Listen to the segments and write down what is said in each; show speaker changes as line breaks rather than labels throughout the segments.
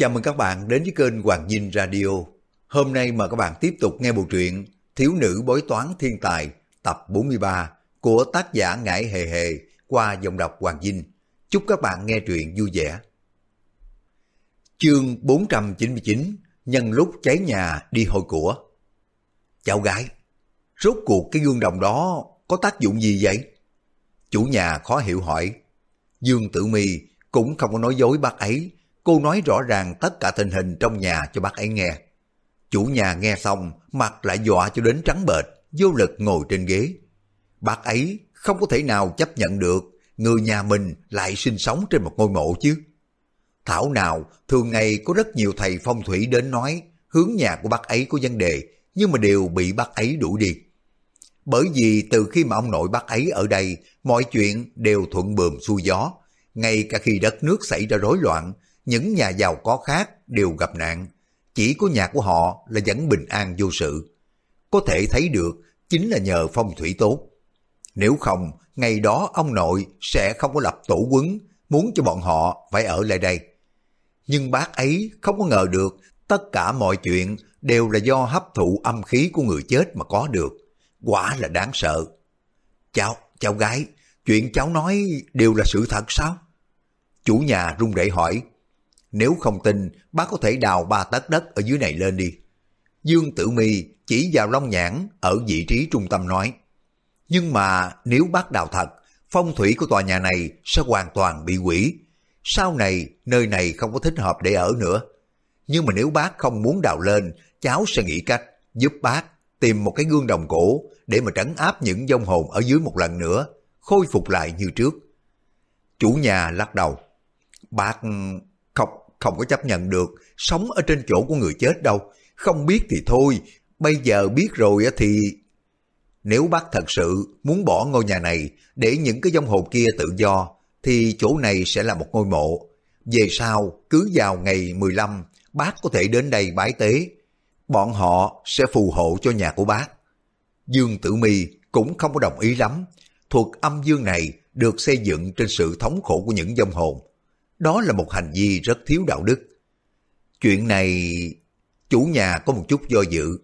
Chào mừng các bạn đến với kênh Hoàng Dinh Radio. Hôm nay mời các bạn tiếp tục nghe bộ truyện Thiếu nữ bói toán thiên tài tập 43 của tác giả Ngải Hề Hề qua dòng đọc Hoàng Dinh. Chúc các bạn nghe truyện vui vẻ. Chương 499 Nhân lúc cháy nhà đi hồi của Cháu gái, rốt cuộc cái gương đồng đó có tác dụng gì vậy? Chủ nhà khó hiểu hỏi. Dương Tử Mi cũng không có nói dối bác ấy, cô nói rõ ràng tất cả tình hình trong nhà cho bác ấy nghe. Chủ nhà nghe xong, mặt lại dọa cho đến trắng bệch, vô lực ngồi trên ghế. Bác ấy không có thể nào chấp nhận được người nhà mình lại sinh sống trên một ngôi mộ chứ. Thảo nào, thường ngày có rất nhiều thầy phong thủy đến nói hướng nhà của bác ấy có vấn đề, nhưng mà đều bị bác ấy đuổi đi. Bởi vì từ khi mà ông nội bác ấy ở đây, mọi chuyện đều thuận bườm xuôi gió. Ngay cả khi đất nước xảy ra rối loạn, những nhà giàu có khác đều gặp nạn. Chỉ có nhà của họ là vẫn bình an vô sự. Có thể thấy được chính là nhờ phong thủy tốt. Nếu không, ngày đó ông nội sẽ không có lập tổ quấn, muốn cho bọn họ phải ở lại đây. Nhưng bác ấy không có ngờ được tất cả mọi chuyện đều là do hấp thụ âm khí của người chết mà có được. Quả là đáng sợ. Cháu, cháu gái, chuyện cháu nói đều là sự thật sao? Chủ nhà run rẩy hỏi. Nếu không tin, bác có thể đào ba tấc đất ở dưới này lên đi. Dương Tử Mi chỉ vào Long Nhãn ở vị trí trung tâm nói. Nhưng mà nếu bác đào thật, phong thủy của tòa nhà này sẽ hoàn toàn bị quỷ. Sau này, nơi này không có thích hợp để ở nữa. Nhưng mà nếu bác không muốn đào lên, cháu sẽ nghĩ cách giúp bác tìm một cái gương đồng cổ để mà trấn áp những vong hồn ở dưới một lần nữa, khôi phục lại như trước. Chủ nhà lắc đầu. Bác không, có chấp nhận được sống ở trên chỗ của người chết đâu. Không biết thì thôi, bây giờ biết rồi thì... Nếu bác thật sự muốn bỏ ngôi nhà này để những cái dông hồn kia tự do, thì chỗ này sẽ là một ngôi mộ. Về sau, cứ vào ngày 15, bác có thể đến đây bái tế. Bọn họ sẽ phù hộ cho nhà của bác. Dương Tử Mi cũng không có đồng ý lắm. Thuật âm dương này được xây dựng trên sự thống khổ của những dông hồn. Đó là một hành vi rất thiếu đạo đức. Chuyện này, chủ nhà có một chút do dự.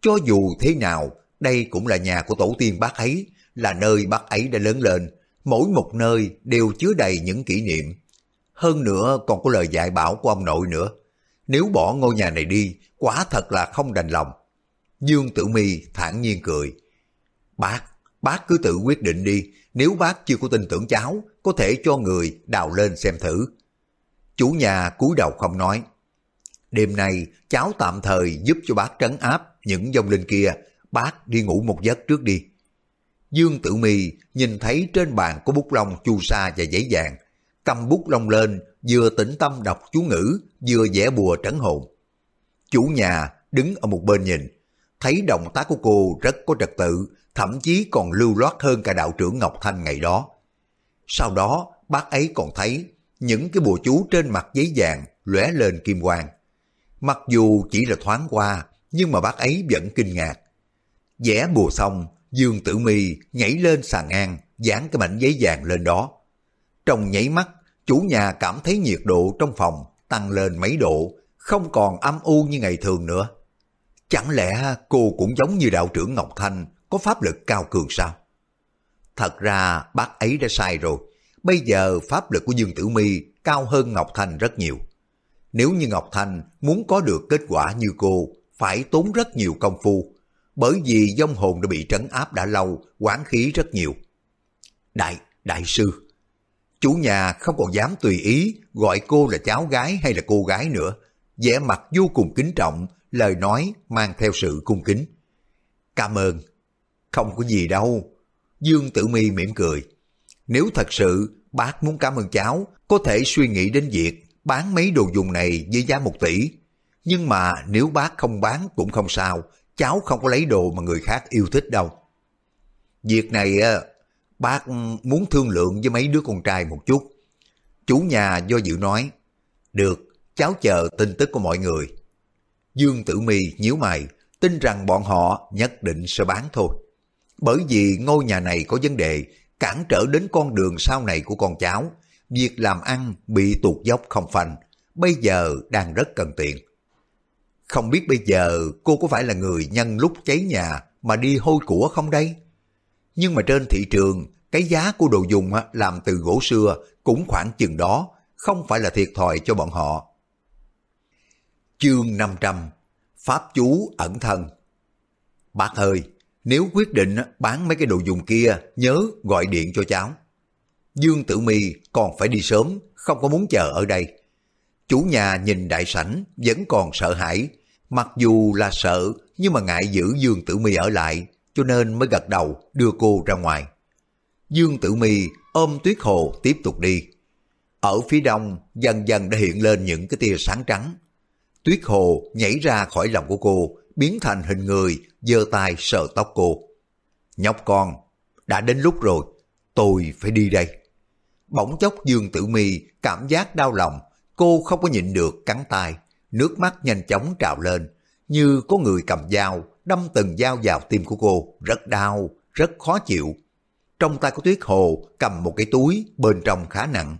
Cho dù thế nào, đây cũng là nhà của tổ tiên bác ấy, là nơi bác ấy đã lớn lên. Mỗi một nơi đều chứa đầy những kỷ niệm. Hơn nữa còn có lời dạy bảo của ông nội nữa. Nếu bỏ ngôi nhà này đi, quả thật là không đành lòng. Dương Tử Mi thản nhiên cười. Bác, bác cứ tự quyết định đi, nếu bác chưa có tin tưởng cháu, có thể cho người đào lên xem thử. Chủ nhà cúi đầu không nói. Đêm nay, cháu tạm thời giúp cho bác trấn áp những dòng linh kia, bác đi ngủ một giấc trước đi. Dương Tử Mi nhìn thấy trên bàn có bút lông chu sa và giấy vàng, cầm bút lông lên, vừa tĩnh tâm đọc chú ngữ, vừa vẽ bùa trấn hồn. Chủ nhà đứng ở một bên nhìn, thấy động tác của cô rất có trật tự, thậm chí còn lưu loát hơn cả đạo trưởng Ngọc Thanh ngày đó. Sau đó, bác ấy còn thấy những cái bùa chú trên mặt giấy vàng lóe lên kim quang. Mặc dù chỉ là thoáng qua, nhưng mà bác ấy vẫn kinh ngạc. Vẽ bùa xong, Dương Tử Mi nhảy lên sàn ngang, dán cái mảnh giấy vàng lên đó. Trong nháy mắt, chủ nhà cảm thấy nhiệt độ trong phòng tăng lên mấy độ, không còn âm u như ngày thường nữa. Chẳng lẽ cô cũng giống như đạo trưởng Ngọc Thanh có pháp lực cao cường sao? Thật ra bác ấy đã sai rồi. Bây giờ pháp lực của Dương Tử Mi cao hơn Ngọc Thanh rất nhiều. Nếu như Ngọc Thanh muốn có được kết quả như cô, phải tốn rất nhiều công phu, bởi vì dông hồn đã bị trấn áp đã lâu, quán khí rất nhiều. Đại, đại sư, chủ nhà không còn dám tùy ý gọi cô là cháu gái hay là cô gái nữa, vẻ mặt vô cùng kính trọng, lời nói mang theo sự cung kính. Cảm ơn. Không có gì đâu. Dương Tử Mi mỉm cười. Nếu thật sự bác muốn cảm ơn cháu, có thể suy nghĩ đến việc bán mấy đồ dùng này với giá một tỷ. Nhưng mà nếu bác không bán cũng không sao, cháu không có lấy đồ mà người khác yêu thích đâu. Việc này ờ, bác muốn thương lượng với mấy đứa con trai một chút. Chủ nhà do dự nói, được, cháu chờ tin tức của mọi người. Dương Tử Mi nhíu mày, tin rằng bọn họ nhất định sẽ bán thôi. Bởi vì ngôi nhà này có vấn đề, cản trở đến con đường sau này của con cháu, việc làm ăn bị tuột dốc không phanh, bây giờ đang rất cần tiền. Không biết bây giờ cô có phải là người nhân lúc cháy nhà mà đi hôi của không đây? Nhưng mà trên thị trường, cái giá của đồ dùng làm từ gỗ xưa cũng khoảng chừng đó, không phải là thiệt thòi cho bọn họ. Chương 500 Pháp chú ẩn thân Bác ơi, nếu quyết định bán mấy cái đồ dùng kia, nhớ gọi điện cho cháu. Dương Tử Mi còn phải đi sớm, không có muốn chờ ở đây. Chủ nhà nhìn đại sảnh vẫn còn sợ hãi, mặc dù là sợ nhưng mà ngại giữ Dương Tử Mi ở lại, cho nên mới gật đầu đưa cô ra ngoài. Dương Tử Mi ôm Tuyết Hồ tiếp tục đi. Ở phía đông dần dần đã hiện lên những cái tia sáng trắng. Tuyết Hồ nhảy ra khỏi lòng của cô, biến thành hình người, giơ tay sờ tóc cô. Nhóc con, đã đến lúc rồi, tôi phải đi đây. Bỗng chốc Dương Tử Mi cảm giác đau lòng, cô không có nhịn được cắn tay, nước mắt nhanh chóng trào lên, như có người cầm dao, đâm từng dao vào tim của cô, rất đau, rất khó chịu. Trong tay của Tuyết Hồ cầm một cái túi, bên trong khá nặng.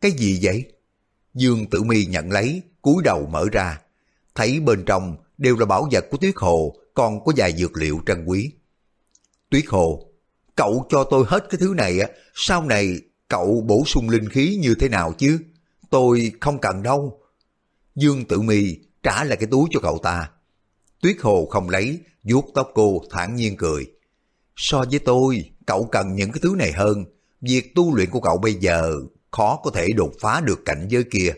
Cái gì vậy? Dương Tử Mi nhận lấy, cúi đầu mở ra, thấy bên trong đều là bảo vật của Tuyết Hồ, còn có vài dược liệu trân quý. Tuyết Hồ, cậu cho tôi hết cái thứ này, sau này cậu bổ sung linh khí như thế nào chứ? Tôi không cần đâu. Dương Tử Mi trả lại cái túi cho cậu ta. Tuyết Hồ không lấy, vuốt tóc cô thản nhiên cười. So với tôi, cậu cần những cái thứ này hơn. Việc tu luyện của cậu bây giờ khó có thể đột phá được cảnh giới kia.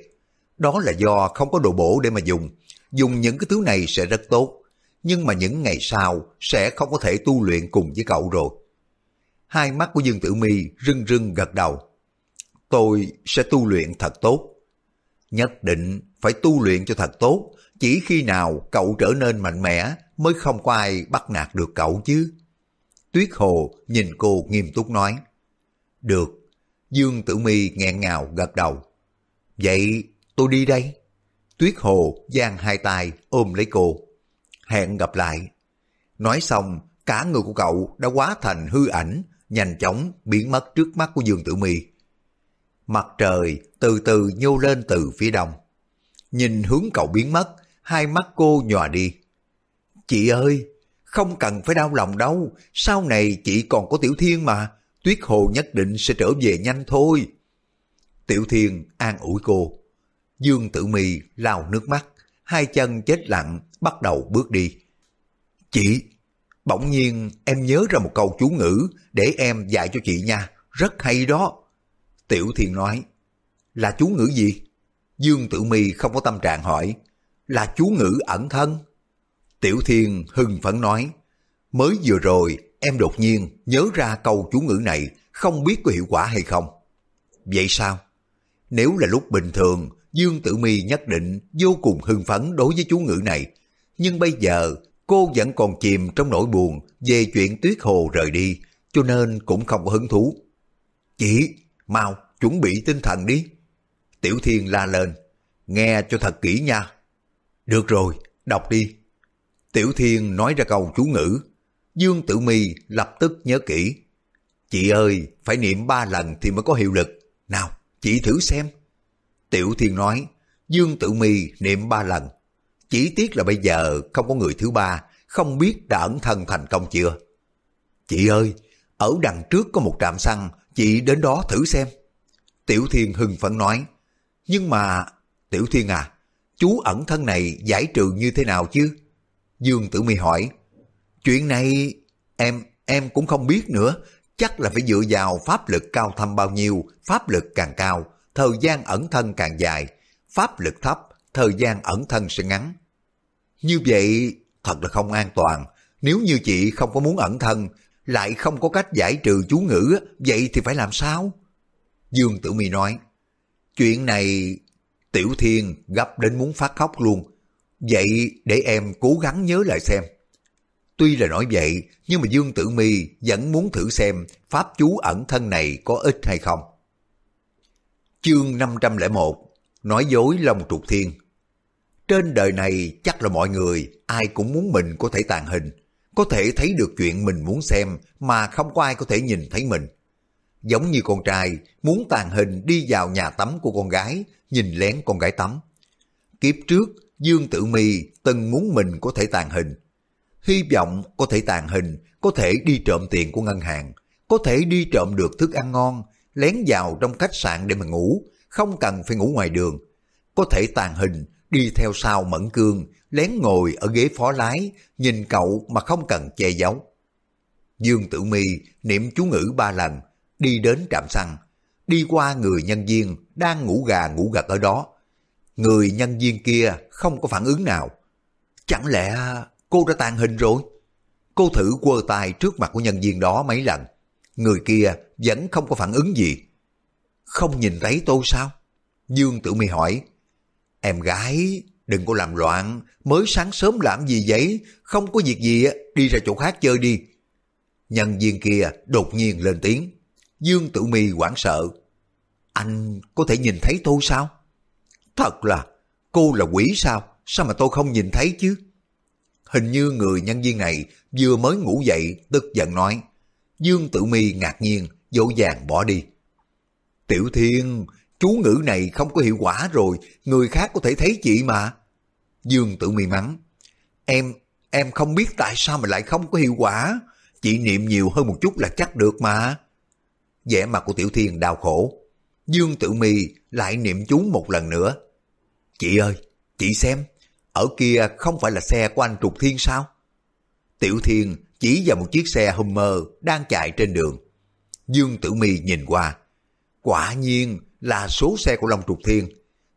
Đó là do không có đồ bổ để mà dùng. Dùng những cái thứ này sẽ rất tốt. Nhưng mà những ngày sau sẽ không có thể tu luyện cùng với cậu rồi. Hai mắt của Dương Tử Mi rưng rưng gật đầu. Tôi sẽ tu luyện thật tốt. Nhất định phải tu luyện cho thật tốt, chỉ khi nào cậu trở nên mạnh mẽ mới không có ai bắt nạt được cậu chứ. Tuyết Hồ nhìn cô nghiêm túc nói. Được, Dương Tử Mi nghẹn ngào gật đầu. Vậy tôi đi đây. Tuyết Hồ giang hai tay ôm lấy cô. Hẹn gặp lại. Nói xong, cả người của cậu đã quá thành hư ảnh, nhanh chóng biến mất trước mắt của Dương Tử Mi. Mặt trời từ từ nhô lên từ phía đông. Nhìn hướng cậu biến mất, hai mắt cô nhòa đi. Chị ơi, không cần phải đau lòng đâu, sau này chị còn có Tiểu Thiên mà, Tuyết Hồ nhất định sẽ trở về nhanh thôi. Tiểu Thiên an ủi cô. Dương Tử Mi lao nước mắt, hai chân chết lặng, bắt đầu bước đi. Chị, bỗng nhiên em nhớ ra một câu chú ngữ để em dạy cho chị nha, rất hay đó. Tiểu Thiên nói, là chú ngữ gì? Dương Tử Mi không có tâm trạng hỏi, là chú ngữ ẩn thân. Tiểu Thiên hưng phấn nói, mới vừa rồi em đột nhiên nhớ ra câu chú ngữ này không biết có hiệu quả hay không. Vậy sao? Nếu là lúc bình thường, Dương Tử Mi nhất định vô cùng hưng phấn đối với chú ngữ này. Nhưng bây giờ cô vẫn còn chìm trong nỗi buồn về chuyện Tuyết Hồ rời đi, cho nên cũng không có hứng thú. Chị, mau chuẩn bị tinh thần đi. Tiểu Thiên la lên, nghe cho thật kỹ nha. Được rồi, đọc đi. Tiểu Thiên nói ra câu chú ngữ, Dương Tử Mi lập tức nhớ kỹ. Chị ơi, phải niệm ba lần thì mới có hiệu lực. Nào, chị thử xem. Tiểu Thiên nói, Dương Tử Mi niệm ba lần. Chỉ tiếc là bây giờ không có người thứ ba, không biết đã ẩn thân thành công chưa. Chị ơi, ở đằng trước có một trạm xăng, chị đến đó thử xem. Tiểu Thiên hưng phấn nói, nhưng mà, Tiểu Thiên à, chú ẩn thân này giải trừ như thế nào chứ? Dương Tử Mi hỏi, chuyện này em em cũng không biết nữa, chắc là phải dựa vào pháp lực cao thâm bao nhiêu, pháp lực càng cao, thời gian ẩn thân càng dài, pháp lực thấp, thời gian ẩn thân sẽ ngắn. Như vậy thật là không an toàn, nếu như chị không có muốn ẩn thân, lại không có cách giải trừ chú ngữ, vậy thì phải làm sao? Dương Tử Mi nói, chuyện này Tiểu Thiên gấp đến muốn phát khóc luôn. Vậy để em cố gắng nhớ lại xem. Tuy là nói vậy, nhưng mà Dương Tử Mi vẫn muốn thử xem pháp chú ẩn thân này có ích hay không. Chương 501 Nói dối Long Trục Thiên Trên đời này chắc là mọi người ai cũng muốn mình có thể tàn hình, có thể thấy được chuyện mình muốn xem mà không có ai có thể nhìn thấy mình. giống như con trai muốn tàn hình đi vào nhà tắm của con gái, nhìn lén con gái tắm. Kiếp trước, Dương Tử Mi từng muốn mình có thể tàn hình. Hy vọng có thể tàn hình, có thể đi trộm tiền của ngân hàng, có thể đi trộm được thức ăn ngon, lén vào trong khách sạn để mà ngủ, không cần phải ngủ ngoài đường. Có thể tàn hình, đi theo sau Mẫn Cương, lén ngồi ở ghế phó lái, nhìn cậu mà không cần che giấu. Dương Tử Mi niệm chú ngữ ba lần, đi đến trạm xăng, đi qua người nhân viên đang ngủ gà ngủ gật ở đó. Người nhân viên kia không có phản ứng nào. Chẳng lẽ cô đã tàn hình rồi? Cô thử quơ tay trước mặt của nhân viên đó mấy lần. Người kia vẫn không có phản ứng gì. Không nhìn thấy tôi sao? Dương Tử Mi hỏi. Em gái, đừng có làm loạn, mới sáng sớm làm gì vậy? Không có việc gì, đi ra chỗ khác chơi đi. Nhân viên kia đột nhiên lên tiếng. Dương Tử Mi hoảng sợ. Anh có thể nhìn thấy tôi sao? Thật là, cô là quỷ sao? Sao mà tôi không nhìn thấy chứ? Hình như người nhân viên này vừa mới ngủ dậy tức giận nói. Dương Tử Mi ngạc nhiên, dỗ dàng bỏ đi. Tiểu Thiên, chú ngữ này không có hiệu quả rồi, người khác có thể thấy chị mà. Dương Tử Mi mắng. Em, em không biết tại sao mà lại không có hiệu quả. Chị niệm nhiều hơn một chút là chắc được mà. vẻ mặt của Tiểu Thiên đau khổ. Dương Tử Mi lại niệm chú một lần nữa. Chị ơi, chị xem, ở kia không phải là xe của anh Trục Thiên sao? Tiểu Thiên chỉ vào một chiếc xe Hummer đang chạy trên đường. Dương Tử Mi nhìn qua. Quả nhiên là số xe của Long Trục Thiên.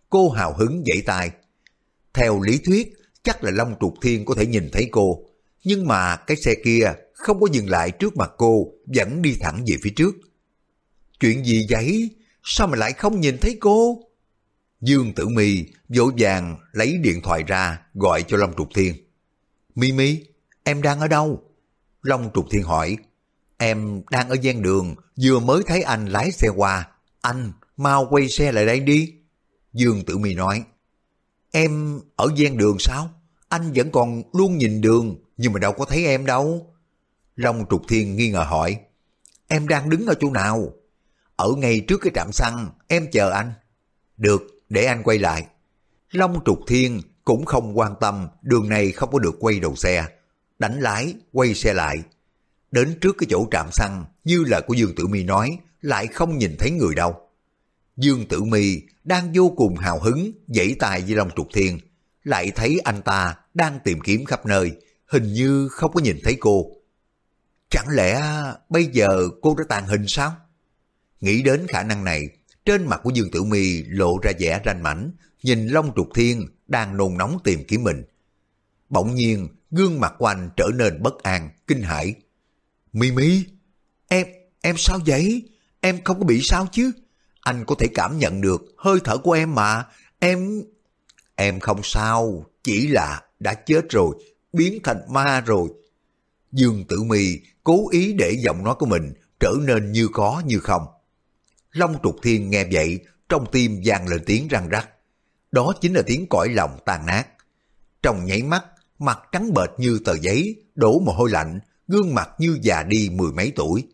Cô hào hứng dãy tay. Theo lý thuyết, chắc là Long Trục Thiên có thể nhìn thấy cô. Nhưng mà cái xe kia không có dừng lại trước mặt cô, vẫn đi thẳng về phía trước. Chuyện gì vậy? Sao mà lại không nhìn thấy cô? Dương Tử Mi dỗ vàng lấy điện thoại ra gọi cho Long Trục Thiên. Mimi, em đang ở đâu? Long Trục Thiên hỏi. Em đang ở gian đường, vừa mới thấy anh lái xe qua. Anh, mau quay xe lại đây đi. Dương Tử Mi nói. Em ở gian đường sao? Anh vẫn còn luôn nhìn đường, nhưng mà đâu có thấy em đâu. Long Trục Thiên nghi ngờ hỏi. Em đang đứng ở chỗ nào? Ở ngay trước cái trạm xăng, em chờ anh. Được, để anh quay lại. Long Trục Thiên cũng không quan tâm đường này không có được quay đầu xe. Đánh lái, quay xe lại. Đến trước cái chỗ trạm xăng, như là của Dương Tử Mi nói, lại không nhìn thấy người đâu. Dương Tử Mi đang vô cùng hào hứng dãy tài với Long Trục Thiên, lại thấy anh ta đang tìm kiếm khắp nơi, hình như không có nhìn thấy cô. Chẳng lẽ bây giờ cô đã tàn hình sao? Nghĩ đến khả năng này, trên mặt của Dương Tử Mi lộ ra vẻ ranh mảnh, nhìn Long Trục Thiên đang nôn nóng tìm kiếm mình. Bỗng nhiên, gương mặt của anh trở nên bất an, kinh hãi. Mi Mi, em, em sao vậy? Em không có bị sao chứ? Anh có thể cảm nhận được hơi thở của em mà. Em... Em không sao, chỉ là đã chết rồi, biến thành ma rồi. Dương Tử Mi cố ý để giọng nói của mình trở nên như có như không. Long trục thiên nghe vậy, trong tim vang lên tiếng răng rắc. Đó chính là tiếng cõi lòng tàn nát. Trong nháy mắt, mặt trắng bệch như tờ giấy, đổ mồ hôi lạnh, gương mặt như già đi mười mấy tuổi.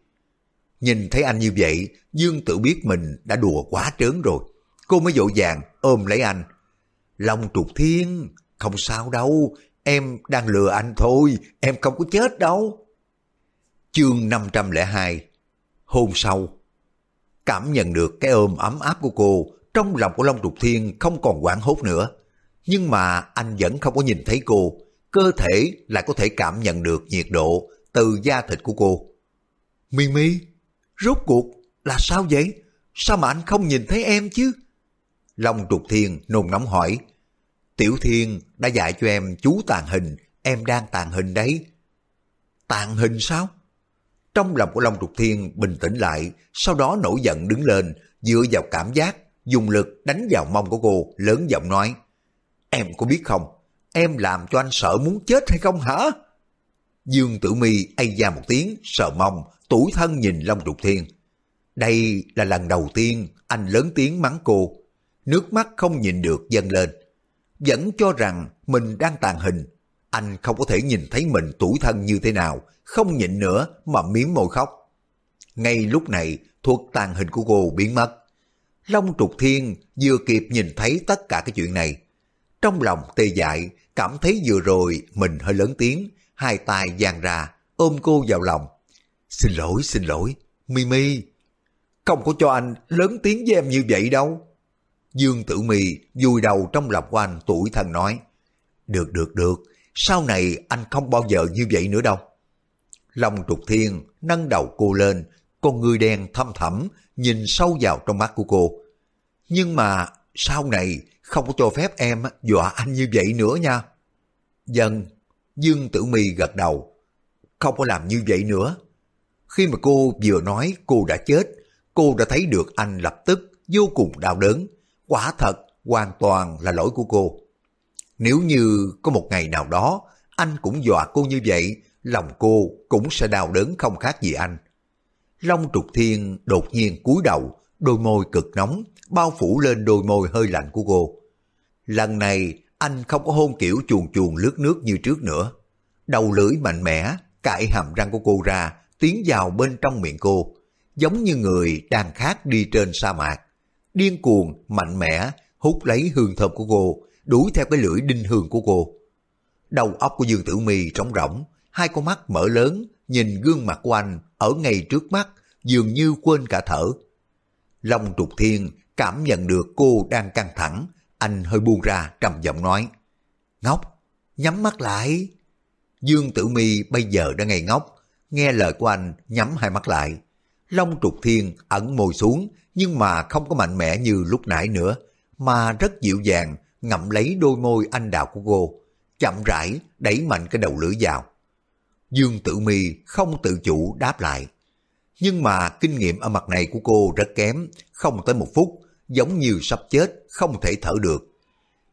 Nhìn thấy anh như vậy, Dương tự biết mình đã đùa quá trớn rồi. Cô mới dội vàng ôm lấy anh. Long trục thiên, không sao đâu, em đang lừa anh thôi, em không có chết đâu. Chương 502 Hôm sau Cảm nhận được cái ôm ấm áp của cô, trong lòng của Long Trục Thiên không còn quảng hốt nữa. Nhưng mà anh vẫn không có nhìn thấy cô, cơ thể lại có thể cảm nhận được nhiệt độ từ da thịt của cô. Mi Mi, rốt cuộc là sao vậy? Sao mà anh không nhìn thấy em chứ? Long Trục Thiên nôn nóng hỏi. Tiểu Thiên đã dạy cho em chú tàn hình, em đang tàn hình đấy. Tàn hình sao? Trong lòng của Long Trục Thiên bình tĩnh lại, sau đó nổi giận đứng lên, dựa vào cảm giác, dùng lực đánh vào mông của cô, lớn giọng nói. Em có biết không, em làm cho anh sợ muốn chết hay không hả? Dương Tử Mi ây ra một tiếng, sợ mong tủi thân nhìn Long Trục Thiên. Đây là lần đầu tiên anh lớn tiếng mắng cô. Nước mắt không nhìn được dâng lên. Vẫn cho rằng mình đang tàn hình. Anh không có thể nhìn thấy mình tủi thân như thế nào, không nhịn nữa mà miếm môi khóc. Ngay lúc này, thuật tàn hình của cô biến mất. Long trục thiên vừa kịp nhìn thấy tất cả cái chuyện này. Trong lòng tê dại, cảm thấy vừa rồi mình hơi lớn tiếng, hai tay giang ra, ôm cô vào lòng. Xin lỗi, xin lỗi, Mimi. Không có cho anh lớn tiếng với em như vậy đâu. Dương Tử Mì vùi đầu trong lòng của anh tuổi thân nói. Được, được, được, sau này anh không bao giờ như vậy nữa đâu. Long trục thiên nâng đầu cô lên, con người đen thâm thẳm nhìn sâu vào trong mắt của cô. Nhưng mà sau này không có cho phép em dọa anh như vậy nữa nha. Dân, Dương Tử Mi gật đầu. Không có làm như vậy nữa. Khi mà cô vừa nói cô đã chết, cô đã thấy được anh lập tức vô cùng đau đớn. Quả thật, hoàn toàn là lỗi của cô. Nếu như có một ngày nào đó anh cũng dọa cô như vậy, lòng cô cũng sẽ đau đớn không khác gì anh. Long trục thiên đột nhiên cúi đầu, đôi môi cực nóng, bao phủ lên đôi môi hơi lạnh của cô. Lần này anh không có hôn kiểu chuồn chuồn lướt nước như trước nữa. Đầu lưỡi mạnh mẽ, cãi hàm răng của cô ra, tiến vào bên trong miệng cô, giống như người đang khát đi trên sa mạc. Điên cuồng, mạnh mẽ, hút lấy hương thơm của cô, đuổi theo cái lưỡi đinh hương của cô. Đầu óc của Dương Tử Mi trống rỗng, hai con mắt mở lớn, nhìn gương mặt của anh ở ngay trước mắt, dường như quên cả thở. Long trục thiên cảm nhận được cô đang căng thẳng, anh hơi buông ra trầm giọng nói. Ngốc, nhắm mắt lại. Dương Tử Mi bây giờ đã ngây ngốc, nghe lời của anh nhắm hai mắt lại. Long trục thiên ẩn môi xuống nhưng mà không có mạnh mẽ như lúc nãy nữa, mà rất dịu dàng ngậm lấy đôi môi anh đào của cô, chậm rãi đẩy mạnh cái đầu lưỡi vào. Dương Tử Mi không tự chủ đáp lại. Nhưng mà kinh nghiệm ở mặt này của cô rất kém, không tới một phút, giống như sắp chết, không thể thở được.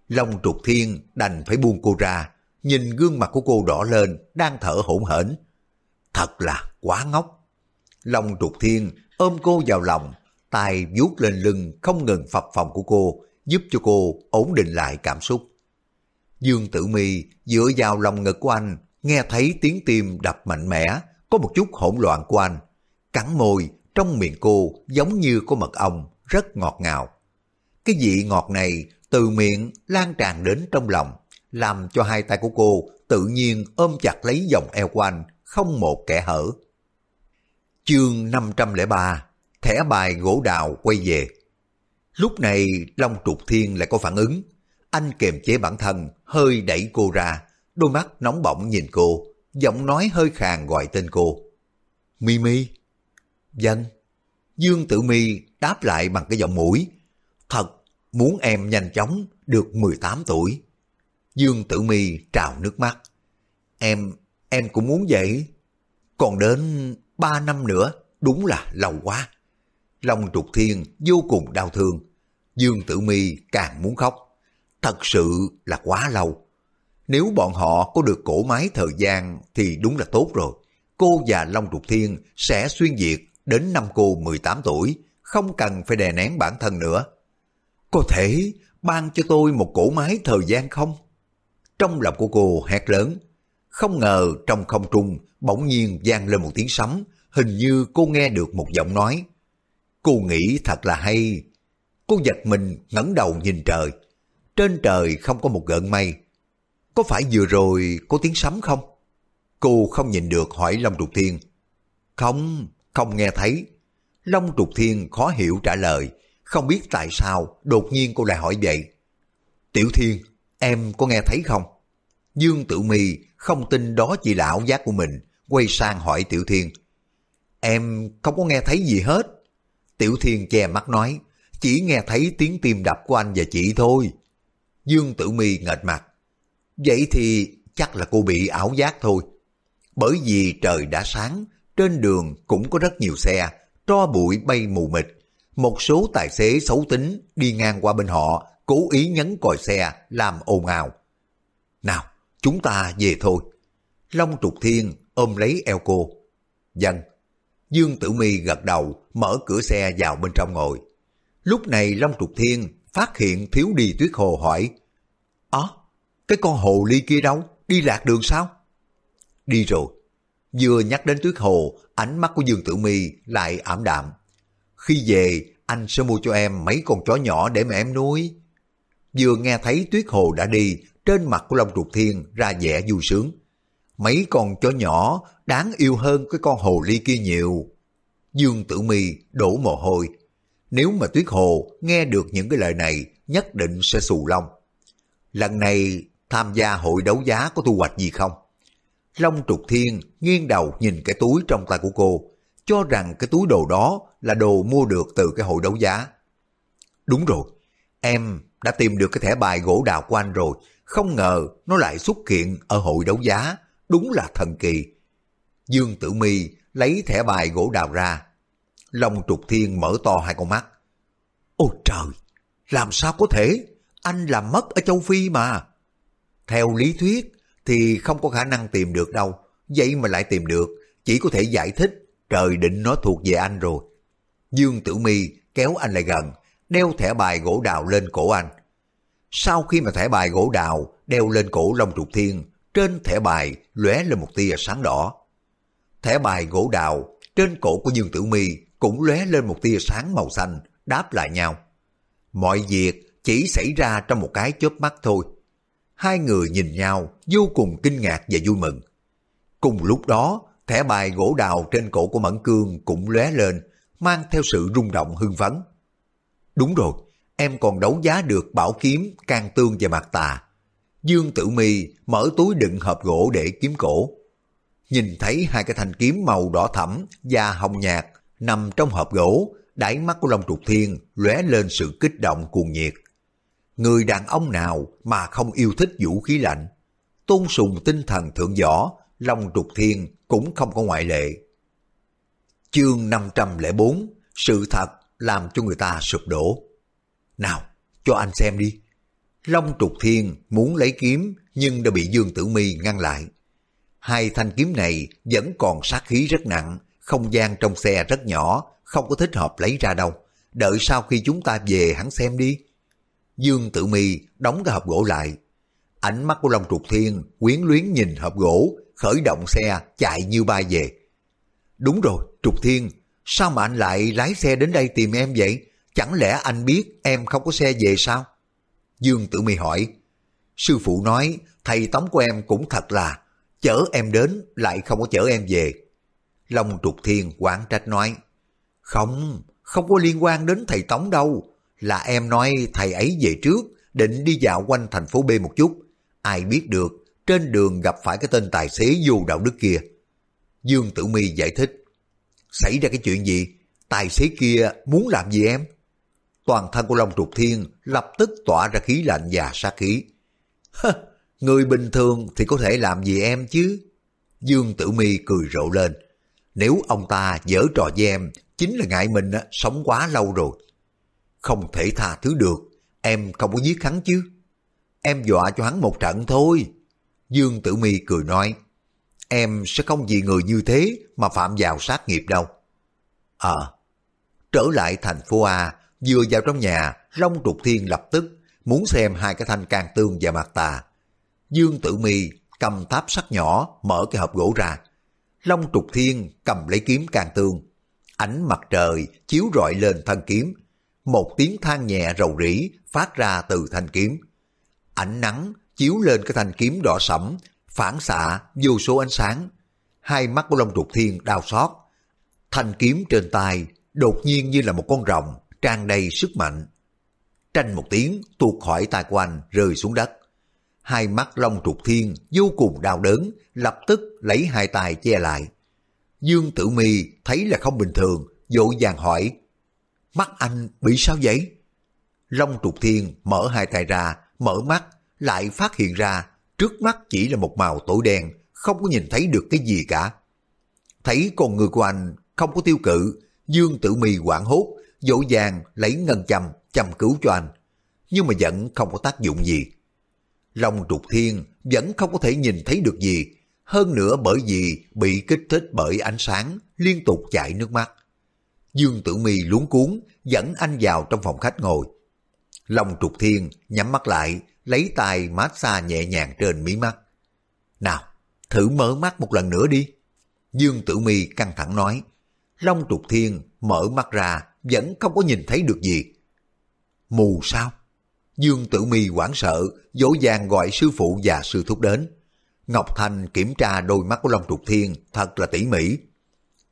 Long trục thiên đành phải buông cô ra, nhìn gương mặt của cô đỏ lên, đang thở hổn hển. Thật là quá ngốc. Long trục thiên ôm cô vào lòng, tay vuốt lên lưng không ngừng phập phòng của cô, giúp cho cô ổn định lại cảm xúc. Dương Tử Mi dựa vào lòng ngực của anh, nghe thấy tiếng tim đập mạnh mẽ, có một chút hỗn loạn của anh. Cắn môi, trong miệng cô giống như có mật ong, rất ngọt ngào. Cái vị ngọt này từ miệng lan tràn đến trong lòng, làm cho hai tay của cô tự nhiên ôm chặt lấy vòng eo của anh, không một kẻ hở. Chương 503 Thẻ bài gỗ đào quay về Lúc này Long Trục Thiên lại có phản ứng. Anh kiềm chế bản thân, hơi đẩy cô ra, đôi mắt nóng bỏng nhìn cô, giọng nói hơi khàn gọi tên cô. Mimi. Dân. Vâng. Dương Tử Mi đáp lại bằng cái giọng mũi. Thật, muốn em nhanh chóng được 18 tuổi. Dương Tử Mi trào nước mắt. Em, em cũng muốn vậy. Còn đến 3 năm nữa, đúng là lâu quá. Long trục thiên vô cùng đau thương. Dương Tử Mi càng muốn khóc. Thật sự là quá lâu. Nếu bọn họ có được cổ máy thời gian thì đúng là tốt rồi. Cô và Long Trục Thiên sẽ xuyên việt đến năm cô 18 tuổi, không cần phải đè nén bản thân nữa. Có thể ban cho tôi một cổ máy thời gian không? Trong lòng của cô hét lớn. Không ngờ trong không trung bỗng nhiên vang lên một tiếng sấm, hình như cô nghe được một giọng nói. Cô nghĩ thật là hay. Cô giật mình ngẩng đầu nhìn trời. Trên trời không có một gợn mây. Có phải vừa rồi có tiếng sấm không? Cô không nhìn được hỏi Long Trục Thiên. Không, không nghe thấy. Long Trục Thiên khó hiểu trả lời. Không biết tại sao đột nhiên cô lại hỏi vậy. Tiểu Thiên, em có nghe thấy không? Dương Tử Mi không tin đó chỉ là ảo giác của mình, quay sang hỏi Tiểu Thiên. Em không có nghe thấy gì hết. Tiểu Thiên che mắt nói, chỉ nghe thấy tiếng tim đập của anh và chị thôi. Dương Tử Mi nghệt mặt. Vậy thì chắc là cô bị ảo giác thôi. Bởi vì trời đã sáng, trên đường cũng có rất nhiều xe, tro bụi bay mù mịt. Một số tài xế xấu tính đi ngang qua bên họ, cố ý nhấn còi xe, làm ồn ào. Nào, chúng ta về thôi. Long trục thiên ôm lấy eo cô. Dân. Dương Tử Mi gật đầu, mở cửa xe vào bên trong ngồi. Lúc này Long Trục Thiên phát hiện thiếu đi tuyết hồ hỏi. Ó, cái con hồ ly kia đâu? Đi lạc đường sao? Đi rồi. Vừa nhắc đến Tuyết Hồ, ánh mắt của Dương Tử Mi lại ảm đạm. Khi về, anh sẽ mua cho em mấy con chó nhỏ để mà em nuôi. Vừa nghe thấy Tuyết Hồ đã đi, trên mặt của Long Trục Thiên ra vẻ vui sướng. Mấy con chó nhỏ đáng yêu hơn cái con hồ ly kia nhiều. Dương Tử Mi đổ mồ hôi. Nếu mà Tuyết Hồ nghe được những cái lời này, nhất định sẽ xù lông. Lần này tham gia hội đấu giá có thu hoạch gì không? Long Trục Thiên nghiêng đầu nhìn cái túi trong tay của cô, cho rằng cái túi đồ đó là đồ mua được từ cái hội đấu giá. Đúng rồi, em đã tìm được cái thẻ bài gỗ đào của anh rồi, không ngờ nó lại xuất hiện ở hội đấu giá, đúng là thần kỳ. Dương Tử Mi lấy thẻ bài gỗ đào ra. Long Trục Thiên mở to hai con mắt. Ôi trời, làm sao có thể? Anh làm mất ở châu Phi mà. Theo lý thuyết thì không có khả năng tìm được đâu. Vậy mà lại tìm được, chỉ có thể giải thích trời định nó thuộc về anh rồi. Dương Tử Mi kéo anh lại gần, đeo thẻ bài gỗ đào lên cổ anh. Sau khi mà thẻ bài gỗ đào đeo lên cổ Long Trục Thiên, trên thẻ bài lóe lên một tia sáng đỏ. Thẻ bài gỗ đào trên cổ của Dương Tử Mi cũng lóe lên một tia sáng màu xanh, đáp lại nhau. Mọi việc chỉ xảy ra trong một cái chớp mắt thôi. Hai người nhìn nhau vô cùng kinh ngạc và vui mừng. Cùng lúc đó, thẻ bài gỗ đào trên cổ của Mẫn Cương cũng lóe lên, mang theo sự rung động hưng phấn. Đúng rồi, em còn đấu giá được bảo kiếm, can tương và mặt tà. Dương Tử Mi mở túi đựng hộp gỗ để kiếm cổ. Nhìn thấy hai cái thanh kiếm màu đỏ thẫm và hồng nhạt nằm trong hộp gỗ, đáy mắt của Long Trục Thiên lóe lên sự kích động cuồng nhiệt. Người đàn ông nào mà không yêu thích vũ khí lạnh? Tôn sùng tinh thần thượng võ, Long Trục Thiên cũng không có ngoại lệ. Chương 504 Sự thật làm cho người ta sụp đổ. Nào, cho anh xem đi. Long Trục Thiên muốn lấy kiếm nhưng đã bị Dương Tử Mi ngăn lại. Hai thanh kiếm này vẫn còn sát khí rất nặng, không gian trong xe rất nhỏ, không có thích hợp lấy ra đâu. Đợi sau khi chúng ta về hắn xem đi. Dương Tử Mi đóng cái hộp gỗ lại. Ánh mắt của Long Trục Thiên quyến luyến nhìn hộp gỗ, khởi động xe chạy như bay về. Đúng rồi, Trục Thiên, sao mà anh lại lái xe đến đây tìm em vậy? Chẳng lẽ anh biết em không có xe về sao? Dương Tử Mi hỏi. Sư phụ nói thầy tống của em cũng thật là chở em đến lại không có chở em về. Long Trục Thiên quán trách nói. Không, không có liên quan đến thầy tống đâu. Là em nói thầy ấy về trước, định đi dạo quanh thành phố B một chút. Ai biết được, trên đường gặp phải cái tên tài xế vô đạo đức kia. Dương Tử Mi giải thích. Xảy ra cái chuyện gì? Tài xế kia muốn làm gì em? Toàn thân của Long Trục Thiên lập tức tỏa ra khí lạnh và sát khí. Hơ, người bình thường thì có thể làm gì em chứ? Dương Tử Mi cười rộ lên. Nếu ông ta dở trò với em, chính là ngại mình á, sống quá lâu rồi. Không thể tha thứ được, em không có giết hắn chứ. Em dọa cho hắn một trận thôi. Dương Tử Mi cười nói, em sẽ không vì người như thế mà phạm vào sát nghiệp đâu. Ờ, trở lại thành phố A, vừa vào trong nhà, Long Trục Thiên lập tức muốn xem hai cái thanh can tương và mặt tà. Dương Tử Mi cầm tháp sắt nhỏ mở cái hộp gỗ ra. Long Trục Thiên cầm lấy kiếm càng tương. Ánh mặt trời chiếu rọi lên thân kiếm. Một tiếng than nhẹ rầu rĩ phát ra từ thanh kiếm. Ánh nắng chiếu lên cái thanh kiếm đỏ sẫm, phản xạ vô số ánh sáng. Hai mắt của Long Trục Thiên đau xót. Thanh kiếm trên tay đột nhiên như là một con rồng, tràn đầy sức mạnh. Tranh một tiếng tuột khỏi tay của anh rơi xuống đất. Hai mắt Long Trục Thiên vô cùng đau đớn, lập tức lấy hai tay che lại. Dương Tử Mi thấy là không bình thường, vội vàng hỏi, mắt anh bị sao vậy? Long Trục Thiên mở hai tay ra, mở mắt, lại phát hiện ra trước mắt chỉ là một màu tối đen, không có nhìn thấy được cái gì cả. Thấy con người của anh không có tiêu cự, Dương Tử Mì quảng hốt, dỗ dàng lấy ngân châm, châm cứu cho anh. Nhưng mà vẫn không có tác dụng gì. Long trục thiên vẫn không có thể nhìn thấy được gì, hơn nữa bởi vì bị kích thích bởi ánh sáng, liên tục chảy nước mắt. Dương Tử Mi luống cuốn, dẫn anh vào trong phòng khách ngồi. Long trục thiên nhắm mắt lại, lấy tay mát xa nhẹ nhàng trên mí mắt. Nào, thử mở mắt một lần nữa đi. Dương Tử Mi căng thẳng nói, Long Trục Thiên mở mắt ra vẫn không có nhìn thấy được gì. Mù sao? Dương Tử Mi hoảng sợ, dỗ dàng gọi sư phụ và sư thúc đến. Ngọc Thành kiểm tra đôi mắt của Long Trục Thiên thật là tỉ mỉ.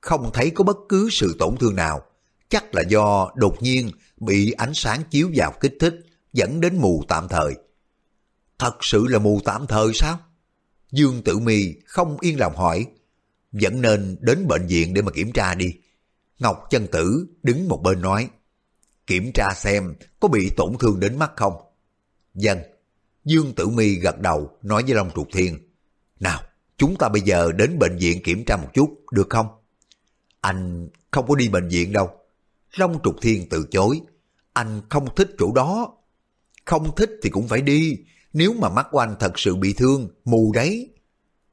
Không thấy có bất cứ sự tổn thương nào. Chắc là do đột nhiên bị ánh sáng chiếu vào kích thích dẫn đến mù tạm thời. Thật sự là mù tạm thời sao? Dương Tử Mi không yên lòng hỏi. Vẫn nên đến bệnh viện để mà kiểm tra đi. Ngọc Chân Tử đứng một bên nói. Kiểm tra xem có bị tổn thương đến mắt không? Dân. Dương Tử Mi gật đầu nói với Long Trục Thiên. Nào, chúng ta bây giờ đến bệnh viện kiểm tra một chút, được không? Anh không có đi bệnh viện đâu. Long Trục Thiên từ chối. Anh không thích chỗ đó. Không thích thì cũng phải đi, nếu mà mắt của anh thật sự bị thương, mù đấy.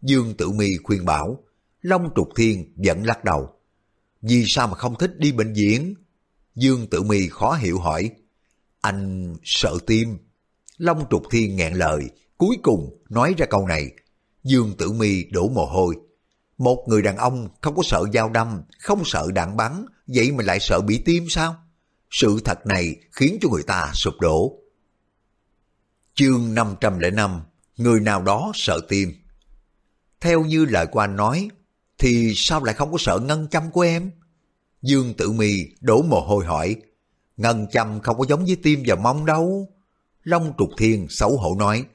Dương Tử Mi khuyên bảo, Long Trục Thiên vẫn lắc đầu. Vì sao mà không thích đi bệnh viện? Dương Tử Mi khó hiểu hỏi. Anh sợ tim. Long Trục Thiên nghẹn lời, cuối cùng nói ra câu này. Dương Tử Mi đổ mồ hôi. Một người đàn ông không có sợ dao đâm, không sợ đạn bắn, vậy mà lại sợ bị tim sao? Sự thật này khiến cho người ta sụp đổ. Chương 505 Người nào đó sợ tim Theo như lời của anh nói Thì sao lại không có sợ ngân châm của em? Dương Tử Mi đổ mồ hôi hỏi Ngân châm không có giống với tim và mông đâu Long Trục Thiên xấu hổ nói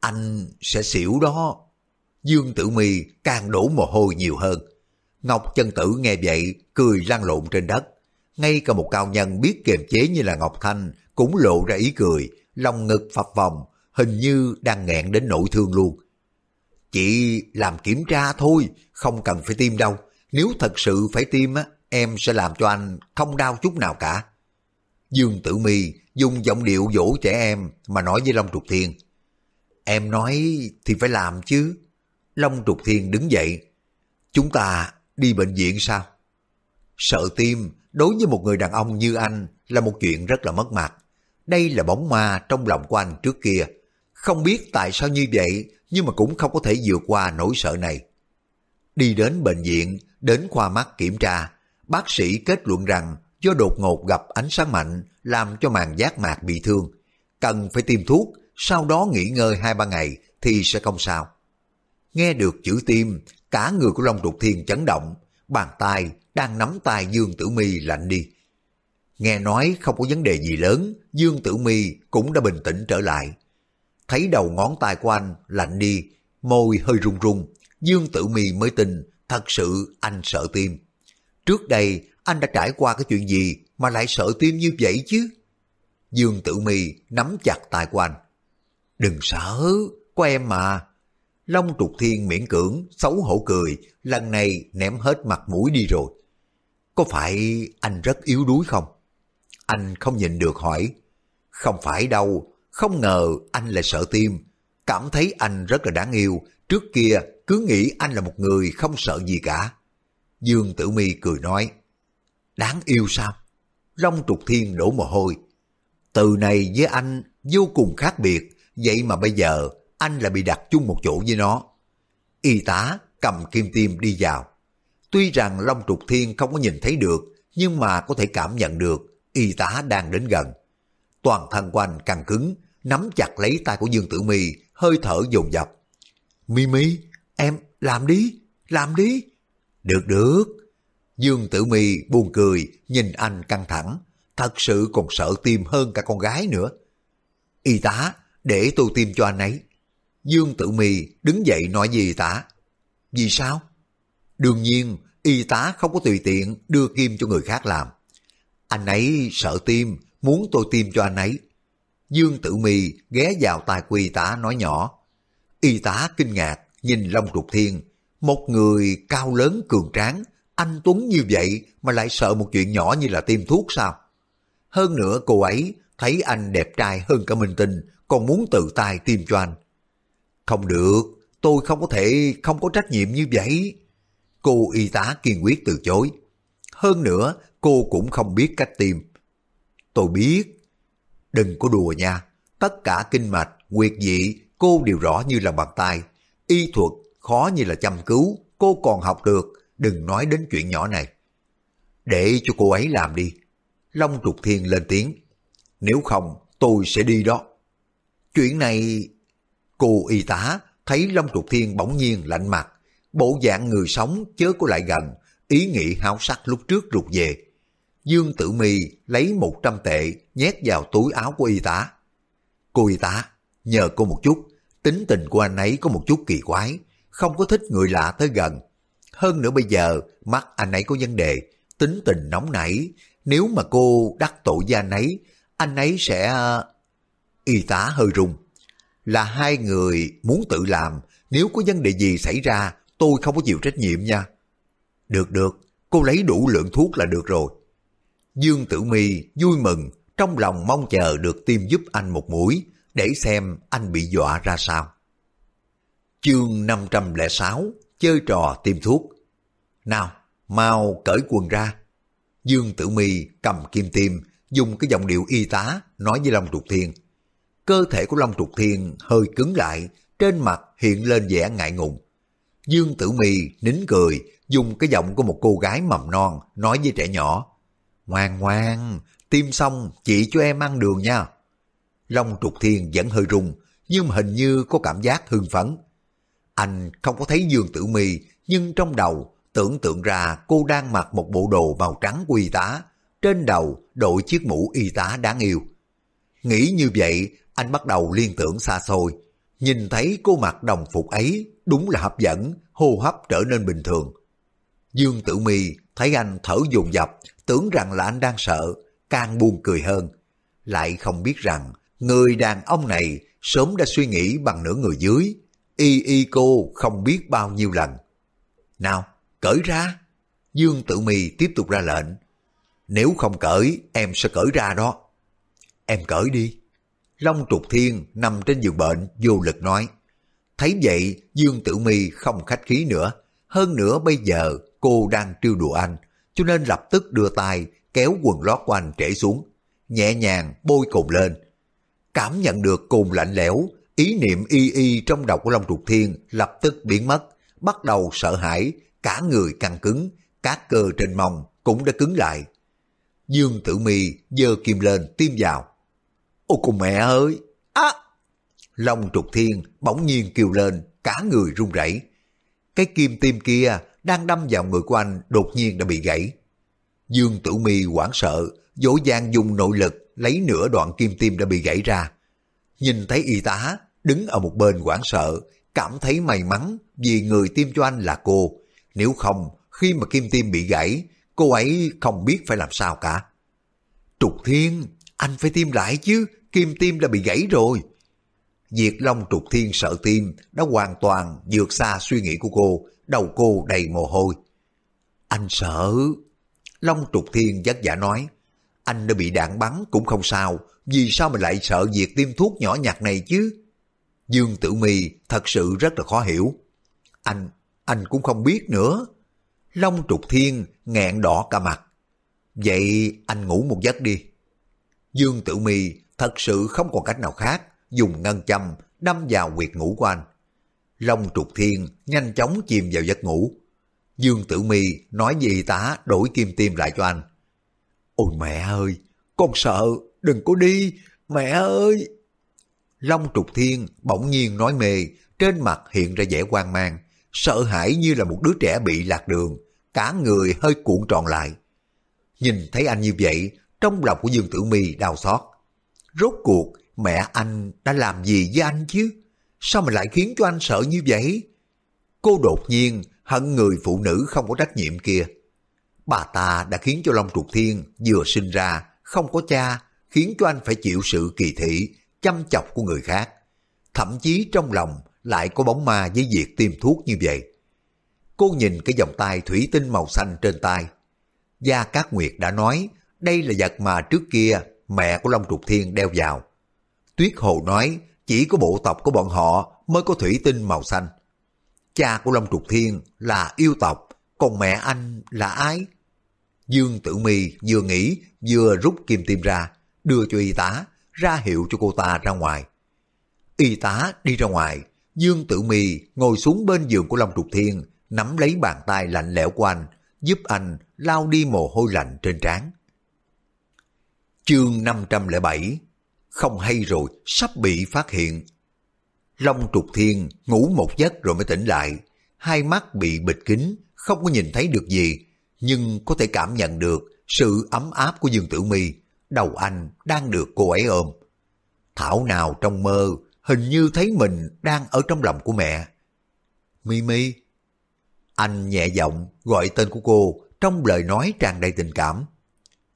Anh sẽ xỉu đó Dương Tử Mi càng đổ mồ hôi nhiều hơn Ngọc Chân Tử nghe vậy cười lăn lộn trên đất ngay cả một cao nhân biết kiềm chế như là Ngọc Thanh cũng lộ ra ý cười lòng ngực phập vòng, hình như đang nghẹn đến nội thương luôn. Chị làm kiểm tra thôi, không cần phải tiêm đâu. Nếu thật sự phải tiêm á, em sẽ làm cho anh không đau chút nào cả. Dương Tử Mi dùng giọng điệu dỗ trẻ em mà nói với Long Trục Thiên. Em nói thì phải làm chứ. Long Trục Thiên đứng dậy. Chúng ta đi bệnh viện sao? Sợ tim đối với một người đàn ông như anh là một chuyện rất là mất mặt. Đây là bóng ma trong lòng của anh trước kia. Không biết tại sao như vậy, nhưng mà cũng không có thể vượt qua nỗi sợ này. Đi đến bệnh viện, đến khoa mắt kiểm tra, bác sĩ kết luận rằng do đột ngột gặp ánh sáng mạnh làm cho màng giác mạc bị thương. Cần phải tiêm thuốc, sau đó nghỉ ngơi 2-3 ngày thì sẽ không sao. Nghe được chữ tim, cả người của Long Trục Thiên chấn động, bàn tay đang nắm tay Dương Tử Mi lạnh đi. Nghe nói không có vấn đề gì lớn, Dương Tử Mi cũng đã bình tĩnh trở lại. Thấy đầu ngón tay của anh lạnh đi, môi hơi run run, Dương Tử Mi mới tin thật sự anh sợ tim. Trước đây anh đã trải qua cái chuyện gì mà lại sợ tim như vậy chứ? Dương Tử Mi nắm chặt tay của anh. Đừng sợ, có em mà. Long trục thiên miễn cưỡng, xấu hổ cười, lần này ném hết mặt mũi đi rồi. Có phải anh rất yếu đuối không? Anh không nhìn được hỏi. Không phải đâu, không ngờ anh lại sợ tim. Cảm thấy anh rất là đáng yêu, trước kia cứ nghĩ anh là một người không sợ gì cả. Dương Tử Mi cười nói, đáng yêu sao? Long trục thiên đổ mồ hôi. Từ này với anh vô cùng khác biệt, vậy mà bây giờ anh lại bị đặt chung một chỗ với nó. Y tá cầm kim tiêm đi vào. Tuy rằng Long Trục Thiên không có nhìn thấy được, nhưng mà có thể cảm nhận được y tá đang đến gần. Toàn thân của anh căng cứng, nắm chặt lấy tay của Dương Tử Mi, hơi thở dồn dập. mi mi em làm đi, làm đi. Được được. Dương Tử Mi buồn cười, nhìn anh căng thẳng, thật sự còn sợ tim hơn cả con gái nữa. Y tá, để tôi tiêm cho anh ấy. Dương Tử Mì đứng dậy nói với y tá. Vì sao? Đương nhiên, y tá không có tùy tiện đưa kim cho người khác làm. Anh ấy sợ tim, muốn tôi tiêm cho anh ấy. Dương Tử Mì ghé vào tai của y tá nói nhỏ. Y tá kinh ngạc, nhìn Long Trục Thiên. Một người cao lớn cường tráng, anh Tuấn như vậy mà lại sợ một chuyện nhỏ như là tiêm thuốc sao? Hơn nữa cô ấy thấy anh đẹp trai hơn cả Minh Tinh, còn muốn tự tay tiêm cho anh. Không được, tôi không có thể không có trách nhiệm như vậy. Cô y tá kiên quyết từ chối. Hơn nữa, cô cũng không biết cách tìm. Tôi biết. Đừng có đùa nha. Tất cả kinh mạch, quyệt dị, cô đều rõ như là bàn tay. Y thuật khó như là chăm cứu, cô còn học được. đừng nói đến chuyện nhỏ này. Để cho cô ấy làm đi. Long trục thiên lên tiếng. Nếu không, tôi sẽ đi đó. Chuyện này... Cô y tá thấy Long trục thiên bỗng nhiên lạnh mặt. Bộ dạng người sống chớ có lại gần. Ý nghĩ háo sắc lúc trước rụt về. Dương Tử Mi lấy 100 tệ nhét vào túi áo của y tá. Cô y tá, nhờ cô một chút, tính tình của anh ấy có một chút kỳ quái, không có thích người lạ tới gần. Hơn nữa bây giờ, mắt anh ấy có vấn đề, tính tình nóng nảy. Nếu mà cô đắc tội với anh ấy, anh ấy sẽ... Y tá hơi rung. Là hai người muốn tự làm, nếu có vấn đề gì xảy ra, tôi không có chịu trách nhiệm nha. Được được, cô lấy đủ lượng thuốc là được rồi. Dương Tử Mi vui mừng, trong lòng mong chờ được tiêm giúp anh một mũi, để xem anh bị dọa ra sao. Chương 506 Chơi trò tiêm thuốc Nào, mau cởi quần ra. Dương Tử Mi cầm kim tiêm, dùng cái giọng điệu y tá nói với Long Trục Thiên. Cơ thể của Long Trục Thiên hơi cứng lại, trên mặt hiện lên vẻ ngại ngùng. Dương Tử Mi nín cười, dùng cái giọng của một cô gái mầm non nói với trẻ nhỏ. Ngoan ngoan, tiêm xong chị cho em ăn đường nha. Long trục thiên vẫn hơi rung, nhưng hình như có cảm giác hưng phấn. Anh không có thấy Dương Tử Mi, nhưng trong đầu tưởng tượng ra cô đang mặc một bộ đồ màu trắng của y tá, trên đầu đội chiếc mũ y tá đáng yêu. Nghĩ như vậy, anh bắt đầu liên tưởng xa xôi. Nhìn thấy cô mặc đồng phục ấy, đúng là hấp dẫn, hô hấp trở nên bình thường. Dương Tử Mi thấy anh thở dồn dập, tưởng rằng là anh đang sợ, càng buồn cười hơn. Lại không biết rằng, người đàn ông này sớm đã suy nghĩ bằng nửa người dưới, y y cô không biết bao nhiêu lần. Nào, cởi ra. Dương Tử Mi tiếp tục ra lệnh. Nếu không cởi, em sẽ cởi ra đó. Em cởi đi. Long trục thiên nằm trên giường bệnh vô lực nói. Thấy vậy, Dương Tử Mi không khách khí nữa. Hơn nữa bây giờ cô đang trêu đùa anh, cho nên lập tức đưa tay kéo quần lót của anh trễ xuống, nhẹ nhàng bôi cồn lên. Cảm nhận được cồn lạnh lẽo, ý niệm y y trong đầu của Long Trục Thiên lập tức biến mất, bắt đầu sợ hãi, cả người căng cứng, các cơ trên mông cũng đã cứng lại. Dương Tử Mi giơ kim lên tiêm vào. Ô cô mẹ ơi! Á! Long Trục Thiên bỗng nhiên kêu lên, cả người run rẩy. Cái kim tiêm kia đang đâm vào người của anh đột nhiên đã bị gãy. Dương Tử Mi hoảng sợ, dỗ dàng dùng nội lực lấy nửa đoạn kim tiêm đã bị gãy ra. Nhìn thấy y tá đứng ở một bên hoảng sợ, cảm thấy may mắn vì người tiêm cho anh là cô. Nếu không, khi mà kim tiêm bị gãy, cô ấy không biết phải làm sao cả. Trục Thiên, anh phải tiêm lại chứ, kim tiêm đã bị gãy rồi. Diệt Long Trục Thiên sợ tim đã hoàn toàn vượt xa suy nghĩ của cô, đầu cô đầy mồ hôi. Anh sợ. Long Trục Thiên vất giả nói, anh đã bị đạn bắn cũng không sao, vì sao mà lại sợ việc tiêm thuốc nhỏ nhặt này chứ? Dương Tử Mi thật sự rất là khó hiểu. Anh, anh cũng không biết nữa. Long Trục Thiên nghẹn đỏ cả mặt. Vậy anh ngủ một giấc đi. Dương Tử Mi thật sự không còn cách nào khác, dùng ngân châm đâm vào quyệt ngủ của anh. Long trục thiên nhanh chóng chìm vào giấc ngủ. Dương Tử Mi nói với y tá đổi kim tiêm lại cho anh. Ôi mẹ ơi, con sợ, đừng có đi, mẹ ơi. Long trục thiên bỗng nhiên nói mê, trên mặt hiện ra vẻ hoang mang, sợ hãi như là một đứa trẻ bị lạc đường, cả người hơi cuộn tròn lại. Nhìn thấy anh như vậy, trong lòng của Dương Tử Mi đau xót. Rốt cuộc, mẹ anh đã làm gì với anh chứ? Sao mà lại khiến cho anh sợ như vậy? Cô đột nhiên hận người phụ nữ không có trách nhiệm kia. Bà ta đã khiến cho Long Trục Thiên vừa sinh ra, không có cha, khiến cho anh phải chịu sự kỳ thị, chăm chọc của người khác. Thậm chí trong lòng lại có bóng ma với việc tiêm thuốc như vậy. Cô nhìn cái vòng tay thủy tinh màu xanh trên tay. Gia Cát Nguyệt đã nói đây là vật mà trước kia mẹ của Long Trục Thiên đeo vào. Tuyết Hồ nói chỉ có bộ tộc của bọn họ mới có thủy tinh màu xanh. Cha của Long Trục Thiên là yêu tộc, còn mẹ anh là ai? Dương Tử Mi vừa nghĩ vừa rút kim tim ra, đưa cho y tá, ra hiệu cho cô ta ra ngoài. Y tá đi ra ngoài, Dương Tử Mi ngồi xuống bên giường của Long Trục Thiên, nắm lấy bàn tay lạnh lẽo của anh, giúp anh lau đi mồ hôi lạnh trên trán. Chương 507 Không hay rồi, sắp bị phát hiện. Long trục thiên ngủ một giấc rồi mới tỉnh lại, hai mắt bị bịt kín, không có nhìn thấy được gì, nhưng có thể cảm nhận được sự ấm áp của Dương Tử Mi, đầu anh đang được cô ấy ôm. Thảo nào trong mơ, hình như thấy mình đang ở trong lòng của mẹ. Mi Mi. Anh nhẹ giọng gọi tên của cô trong lời nói tràn đầy tình cảm.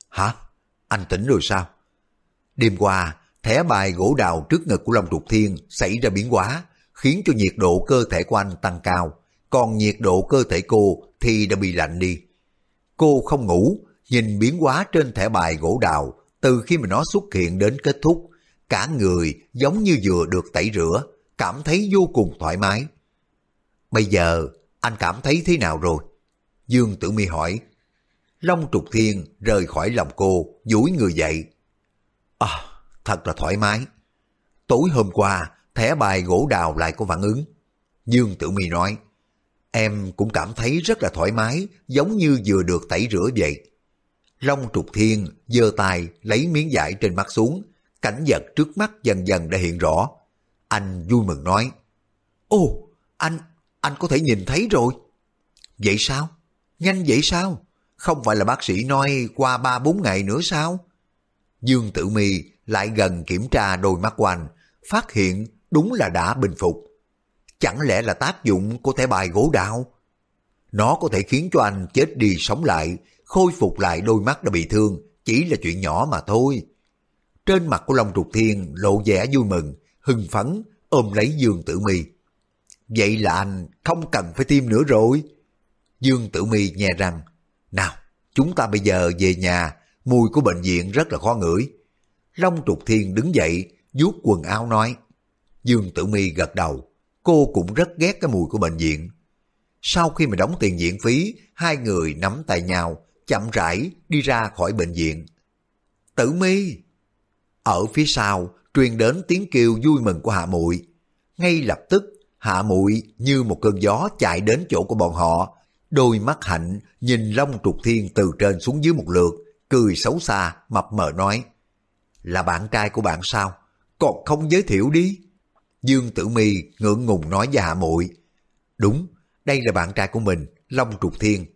Hả? Anh tỉnh rồi sao? Đêm qua, thẻ bài gỗ đào trước ngực của Long Trục Thiên xảy ra biến hóa, khiến cho nhiệt độ cơ thể của anh tăng cao, còn nhiệt độ cơ thể cô thì đã bị lạnh đi. Cô không ngủ, nhìn biến hóa trên thẻ bài gỗ đào từ khi mà nó xuất hiện đến kết thúc, cả người giống như vừa được tẩy rửa, cảm thấy vô cùng thoải mái. Bây giờ, anh cảm thấy thế nào rồi? Dương Tử Mi hỏi. Long Trục Thiên rời khỏi lòng cô, duỗi người dậy. À, thật là thoải mái. Tối hôm qua, thẻ bài gỗ đào lại có phản ứng. Dương Tử Mi nói, em cũng cảm thấy rất là thoải mái, giống như vừa được tẩy rửa vậy. Long Trục Thiên giơ tay lấy miếng vải trên mắt xuống, cảnh vật trước mắt dần dần đã hiện rõ. Anh vui mừng nói, Ồ, anh, anh có thể nhìn thấy rồi. Vậy sao? Nhanh vậy sao? Không phải là bác sĩ nói qua ba bốn ngày nữa sao? Dương Tử Mi lại gần kiểm tra đôi mắt của anh, phát hiện đúng là đã bình phục. Chẳng lẽ là tác dụng của thẻ bài gỗ đào? Nó có thể khiến cho anh chết đi sống lại, khôi phục lại đôi mắt đã bị thương, chỉ là chuyện nhỏ mà thôi. Trên mặt của Long Trục Thiên lộ vẻ vui mừng, hưng phấn, ôm lấy Dương Tử Mi. Vậy là anh không cần phải tiêm nữa rồi. Dương Tử Mi nhè rằng, nào, chúng ta bây giờ về nhà, mùi của bệnh viện rất là khó ngửi. Long Trục Thiên đứng dậy, vuốt quần áo nói. Dương Tử Mi gật đầu, cô cũng rất ghét cái mùi của bệnh viện. Sau khi mà đóng tiền viện phí, hai người nắm tay nhau, chậm rãi đi ra khỏi bệnh viện. Tử Mi! Ở phía sau, truyền đến tiếng kêu vui mừng của Hạ Muội. Ngay lập tức, Hạ Muội như một cơn gió chạy đến chỗ của bọn họ, đôi mắt hạnh nhìn Long Trục Thiên từ trên xuống dưới một lượt, cười xấu xa, mập mờ nói. Là bạn trai của bạn sao? Còn không giới thiệu đi. Dương Tử Mi ngượng ngùng nói với Hạ Muội. Đúng, đây là bạn trai của mình, Long Trục Thiên.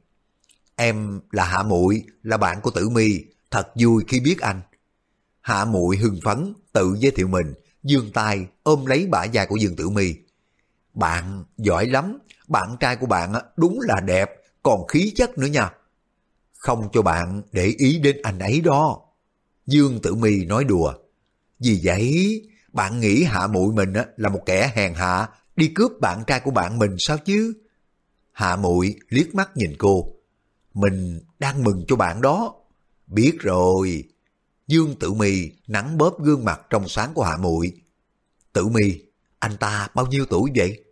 Em là Hạ Muội, là bạn của Tử Mi, thật vui khi biết anh. Hạ Muội hưng phấn tự giới thiệu mình, dương tay ôm lấy bả vai của Dương Tử Mi. Bạn giỏi lắm, bạn trai của bạn đúng là đẹp, còn khí chất nữa nha. Không cho bạn để ý đến anh ấy đó. Dương Tử Mi nói đùa. Vì vậy, bạn nghĩ hạ muội mình là một kẻ hèn hạ đi cướp bạn trai của bạn mình sao chứ? Hạ muội liếc mắt nhìn cô. Mình đang mừng cho bạn đó. Biết rồi. Dương Tử Mi nắng bóp gương mặt trong sáng của Hạ muội. Tử Mi, anh ta bao nhiêu tuổi vậy?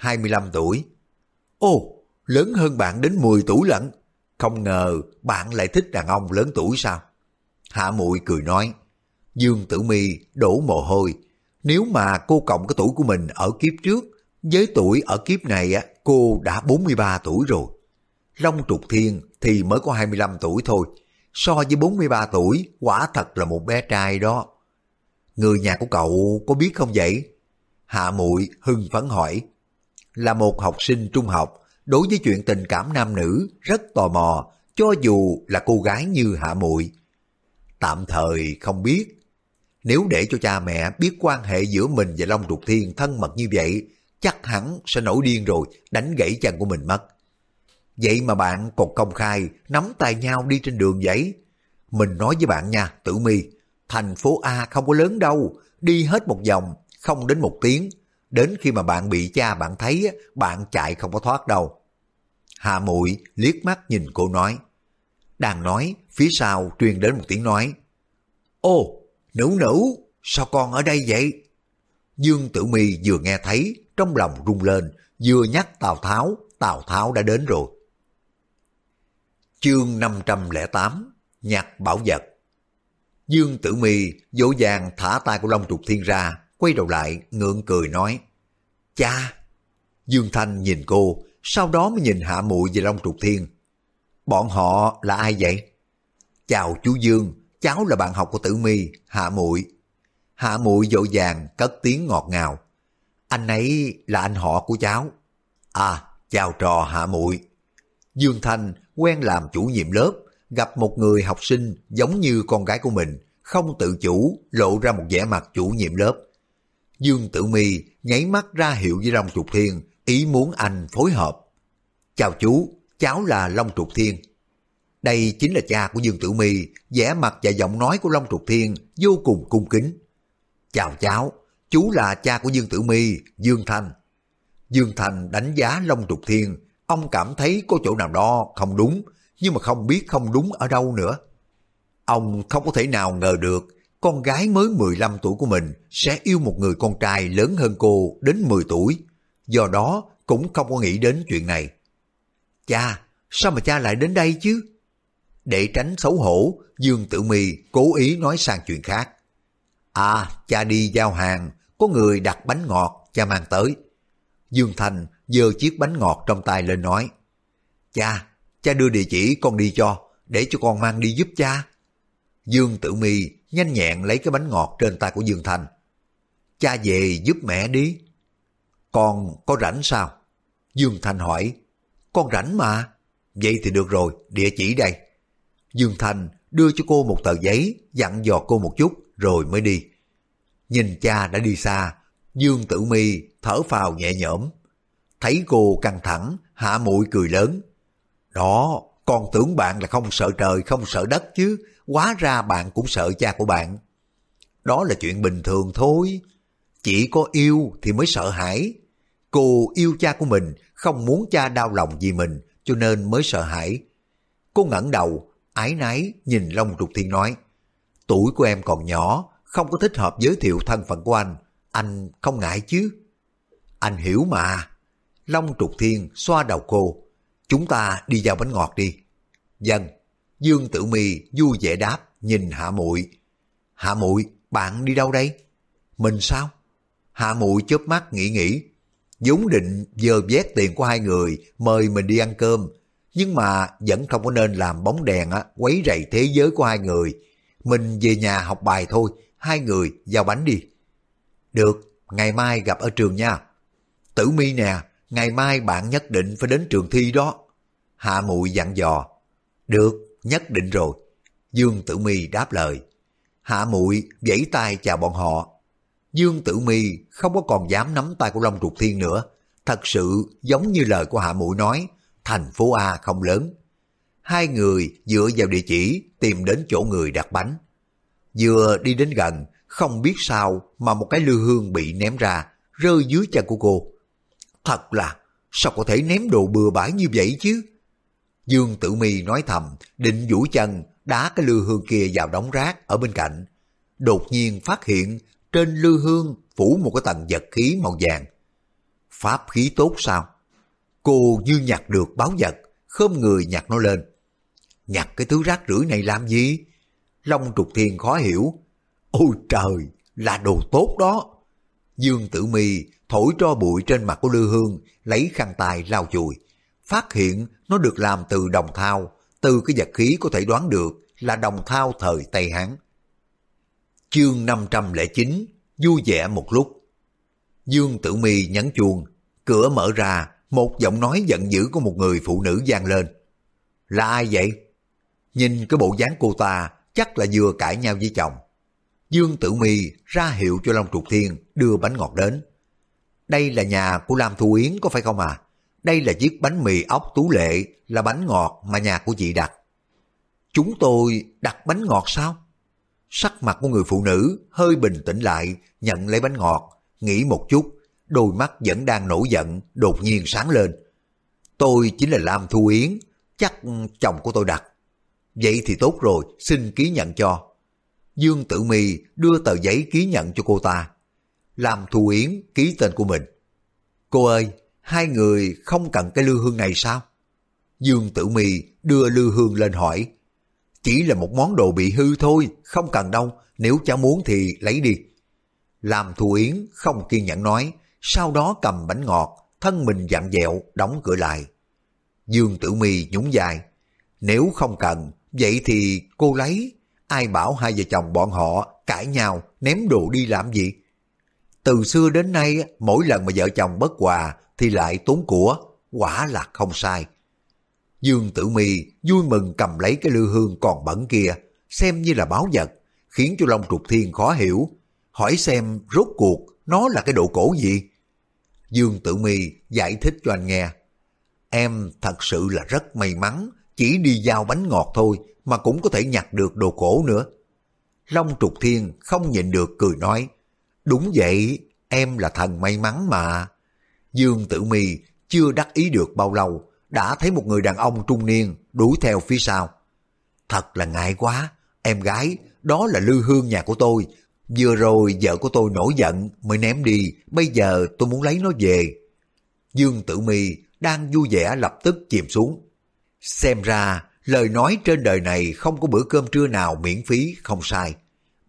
25 tuổi. Ồ, lớn hơn bạn đến 10 tuổi lận. Không ngờ bạn lại thích đàn ông lớn tuổi sao? Hạ muội cười nói. Dương Tử Mi đổ mồ hôi. Nếu mà cô cộng cái tuổi của mình ở kiếp trước, với tuổi ở kiếp này á, cô đã 43 tuổi rồi. Long Trục Thiên thì mới có 25 tuổi thôi. So với 43 tuổi, quả thật là một bé trai đó. Người nhà của cậu có biết không vậy? Hạ muội hưng phấn hỏi. Là một học sinh trung học, đối với chuyện tình cảm nam nữ rất tò mò, cho dù là cô gái như Hạ muội. Tạm thời không biết. Nếu để cho cha mẹ biết quan hệ giữa mình và Long Trục Thiên thân mật như vậy, chắc hẳn sẽ nổi điên rồi, đánh gãy chân của mình mất. Vậy mà bạn còn công khai nắm tay nhau đi trên đường vậy? Mình nói với bạn nha, Tử Mi, thành phố A không có lớn đâu, đi hết một vòng, không đến một tiếng. Đến khi mà bạn bị cha bạn thấy, bạn chạy không có thoát đâu. Hà muội liếc mắt nhìn cô nói. Đang nói, phía sau truyền đến một tiếng nói. Ô, nữ nữ, sao con ở đây vậy? Dương Tử Mi vừa nghe thấy, trong lòng rung lên, vừa nhắc Tào Tháo, Tào Tháo đã đến rồi. Chương 508 Nhạc bảo vật Dương Tử Mi dỗ dàng thả tay của Long Trục Thiên ra, quay đầu lại ngượng cười nói Cha! Dương Thanh nhìn cô, sau đó mới nhìn Hạ Muội và Long Trục Thiên. Bọn họ là ai vậy? Chào chú Dương, cháu là bạn học của Tử Mi, Hạ Muội. Hạ Muội dội vàng cất tiếng ngọt ngào. Anh ấy là anh họ của cháu. À, chào trò Hạ Muội. Dương Thanh quen làm chủ nhiệm lớp, gặp một người học sinh giống như con gái của mình, không tự chủ lộ ra một vẻ mặt chủ nhiệm lớp. Dương Tử Mi nháy mắt ra hiệu với Long Trục Thiên, ý muốn anh phối hợp. Chào chú, cháu là Long Trục Thiên. Đây chính là cha của Dương Tử Mi, vẻ mặt và giọng nói của Long Trục Thiên vô cùng cung kính. Chào cháu, chú là cha của Dương Tử Mi, Dương Thanh. Dương Thành đánh giá Long Trục Thiên, ông cảm thấy có chỗ nào đó không đúng, nhưng mà không biết không đúng ở đâu nữa. Ông không có thể nào ngờ được con gái mới 15 tuổi của mình sẽ yêu một người con trai lớn hơn cô đến 10 tuổi. Do đó cũng không có nghĩ đến chuyện này. Cha, sao mà cha lại đến đây chứ? Để tránh xấu hổ, Dương Tử Mi cố ý nói sang chuyện khác. À, cha đi giao hàng, có người đặt bánh ngọt, cha mang tới. Dương Thành giơ chiếc bánh ngọt trong tay lên nói. Cha, cha đưa địa chỉ con đi cho, để cho con mang đi giúp cha. Dương Tử Mi nhanh nhẹn lấy cái bánh ngọt trên tay của Dương Thành. Cha về giúp mẹ đi. Con có rảnh sao? Dương Thành hỏi. Con rảnh mà. Vậy thì được rồi, địa chỉ đây. Dương Thành đưa cho cô một tờ giấy, dặn dò cô một chút rồi mới đi. Nhìn cha đã đi xa, Dương Tử Mi thở phào nhẹ nhõm. Thấy cô căng thẳng, hạ mũi cười lớn. Đó, con tưởng bạn là không sợ trời, không sợ đất chứ, hóa ra bạn cũng sợ cha của bạn. Đó là chuyện bình thường thôi. Chỉ có yêu thì mới sợ hãi. Cô yêu cha của mình, không muốn cha đau lòng vì mình, cho nên mới sợ hãi. Cô ngẩng đầu, ái náy nhìn Long Trục Thiên nói, tuổi của em còn nhỏ, không có thích hợp giới thiệu thân phận của anh, anh không ngại chứ? Anh hiểu mà. Long Trục Thiên xoa đầu cô, chúng ta đi vào bánh ngọt đi. Dân, Dương Tử Mi vui vẻ đáp, nhìn Hạ Muội. Hạ Muội, bạn đi đâu đây? Mình sao? Hạ Muội chớp mắt nghĩ nghĩ, vốn định giờ vét tiền của hai người mời mình đi ăn cơm, nhưng mà vẫn không có nên làm bóng đèn á, quấy rầy thế giới của hai người. Mình về nhà học bài thôi, hai người giao bánh đi. Được, ngày mai gặp ở trường nha. Tử mi nè, ngày mai bạn nhất định phải đến trường thi đó. Hạ Muội dặn dò. Được, nhất định rồi. Dương Tử Mi đáp lời. Hạ Mụi vẫy tay chào bọn họ. Dương Tử Mi không có còn dám nắm tay của Long Trục Thiên nữa. Thật sự giống như lời của Hạ Mụi nói, thành phố A không lớn. Hai người dựa vào địa chỉ tìm đến chỗ người đặt bánh. Vừa đi đến gần, không biết sao mà một cái lư hương bị ném ra, rơi dưới chân của cô. Thật là, sao có thể ném đồ bừa bãi như vậy chứ? Dương Tử Mi nói thầm, định vũ chân, đá cái lư hương kia vào đống rác ở bên cạnh. Đột nhiên phát hiện trên lư hương phủ một cái tầng vật khí màu vàng. Pháp khí tốt sao? Cô như nhặt được báo vật, khom người nhặt nó lên. Nhặt cái thứ rác rưởi này làm gì? Long trục thiên khó hiểu. Ôi trời, là đồ tốt đó. Dương Tử Mi thổi cho bụi trên mặt của Lư Hương, lấy khăn tài lau chùi. Phát hiện nó được làm từ đồng thau, từ cái vật khí có thể đoán được là đồng thau thời Tây Hán. Chương 509 Vui vẻ một lúc Dương Tử Mi nhấn chuông, cửa mở ra, một giọng nói giận dữ của một người phụ nữ vang lên. Là ai vậy? Nhìn cái bộ dáng cô ta chắc là vừa cãi nhau với chồng. Dương Tử Mi ra hiệu cho Long Trục Thiên đưa bánh ngọt đến. Đây là nhà của Lam Thu Yến có phải không à? Đây là chiếc bánh mì ốc tú lệ là bánh ngọt mà nhà của chị đặt. Chúng tôi đặt bánh ngọt sao? Sắc mặt của người phụ nữ hơi bình tĩnh lại, nhận lấy bánh ngọt, nghĩ một chút, đôi mắt vẫn đang nổi giận, đột nhiên sáng lên. Tôi chính là Lam Thu Yến, chắc chồng của tôi đặt. Vậy thì tốt rồi, xin ký nhận cho. Dương Tử Mi đưa tờ giấy ký nhận cho cô ta. Lam Thu Yến ký tên của mình. Cô ơi, hai người không cần cái lư hương này sao? Dương Tử Mì đưa lư hương lên hỏi. Chỉ là một món đồ bị hư thôi, không cần đâu, nếu cháu muốn thì lấy đi. Làm Thu Yến không kiên nhẫn nói, sau đó cầm bánh ngọt, thân mình dặn dẹo đóng cửa lại. Dương Tử Mì nhún dài, nếu không cần, vậy thì cô lấy, ai bảo hai vợ chồng bọn họ cãi nhau ném đồ đi làm gì? Từ xưa đến nay, mỗi lần mà vợ chồng bất hòa thì lại tốn của, quả là không sai. Dương Tử Mi vui mừng cầm lấy cái lư hương còn bẩn kia, xem như là báo vật, khiến cho Long Trục Thiên khó hiểu, hỏi xem rốt cuộc nó là cái độ cổ gì. Dương Tử Mi giải thích cho anh nghe. Em thật sự là rất may mắn, chỉ đi giao bánh ngọt thôi mà cũng có thể nhặt được đồ cổ nữa. Long Trục Thiên không nhịn được cười nói, đúng vậy, em là thần may mắn mà. Dương Tử Mi chưa đắc ý được bao lâu, đã thấy một người đàn ông trung niên đuổi theo phía sau. Thật là ngại quá, em gái, đó là lư hương nhà của tôi. Vừa rồi vợ của tôi nổi giận mới ném đi, bây giờ tôi muốn lấy nó về. Dương Tử Mi đang vui vẻ lập tức chìm xuống. Xem ra lời nói trên đời này không có bữa cơm trưa nào miễn phí không sai.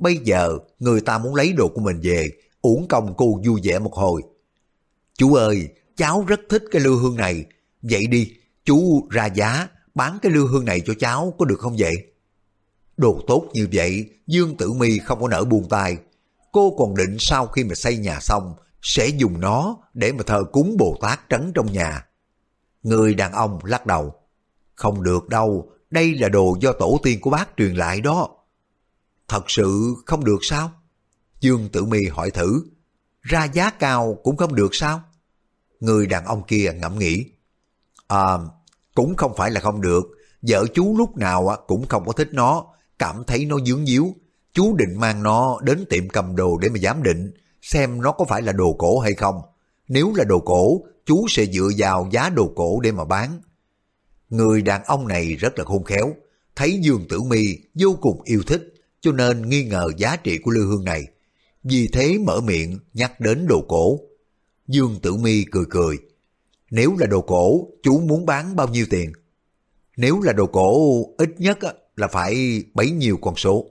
Bây giờ người ta muốn lấy đồ của mình về, uổng công cô vui vẻ một hồi. Chú ơi, cháu rất thích cái lưu hương này. Vậy đi, chú ra giá, bán cái lưu hương này cho cháu có được không vậy? Đồ tốt như vậy, Dương Tử Mi không có nỡ buông tay. Cô còn định sau khi mà xây nhà xong, sẽ dùng nó để mà thờ cúng Bồ Tát trấn trong nhà. Người đàn ông lắc đầu. Không được đâu, đây là đồ do tổ tiên của bác truyền lại đó. Thật sự không được sao? Dương Tử Mi hỏi thử. Ra giá cao cũng không được sao? Người đàn ông kia ngẫm nghĩ. À, cũng không phải là không được. Vợ chú lúc nào cũng không có thích nó, cảm thấy nó dướng díu. Chú định mang nó đến tiệm cầm đồ để mà giám định, xem nó có phải là đồ cổ hay không. Nếu là đồ cổ, chú sẽ dựa vào giá đồ cổ để mà bán. Người đàn ông này rất là khôn khéo, thấy Dương Tử Mi vô cùng yêu thích, cho nên nghi ngờ giá trị của lưu hương này. Vì thế mở miệng nhắc đến đồ cổ. Dương Tử Mi cười cười. Nếu là đồ cổ, chú muốn bán bao nhiêu tiền? Nếu là đồ cổ, ít nhất là phải bấy nhiêu con số.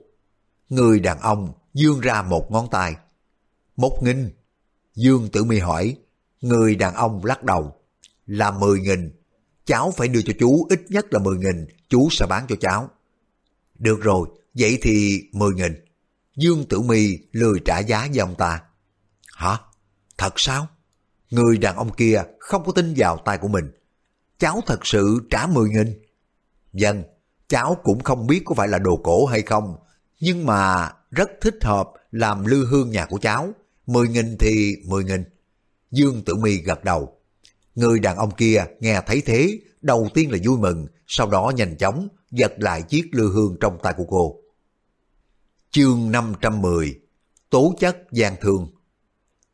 Người đàn ông dương ra một ngón tay. Một nghìn. Dương Tử Mi hỏi. Người đàn ông lắc đầu. Là mười nghìn. Cháu phải đưa cho chú ít nhất là mười nghìn, chú sẽ bán cho cháu. Được rồi, vậy thì mười nghìn. Dương Tử Mi lười trả giá với ông ta. Hả? Thật sao? Người đàn ông kia không có tin vào tay của mình. Cháu thật sự trả mười nghìn. Dân, cháu cũng không biết có phải là đồ cổ hay không, nhưng mà rất thích hợp làm lư hương nhà của cháu. Mười nghìn thì mười nghìn. Dương Tử Mi gật đầu. Người đàn ông kia nghe thấy thế, đầu tiên là vui mừng, sau đó nhanh chóng giật lại chiếc lư hương trong tay của cô. Chương 510 Tố chất gian thương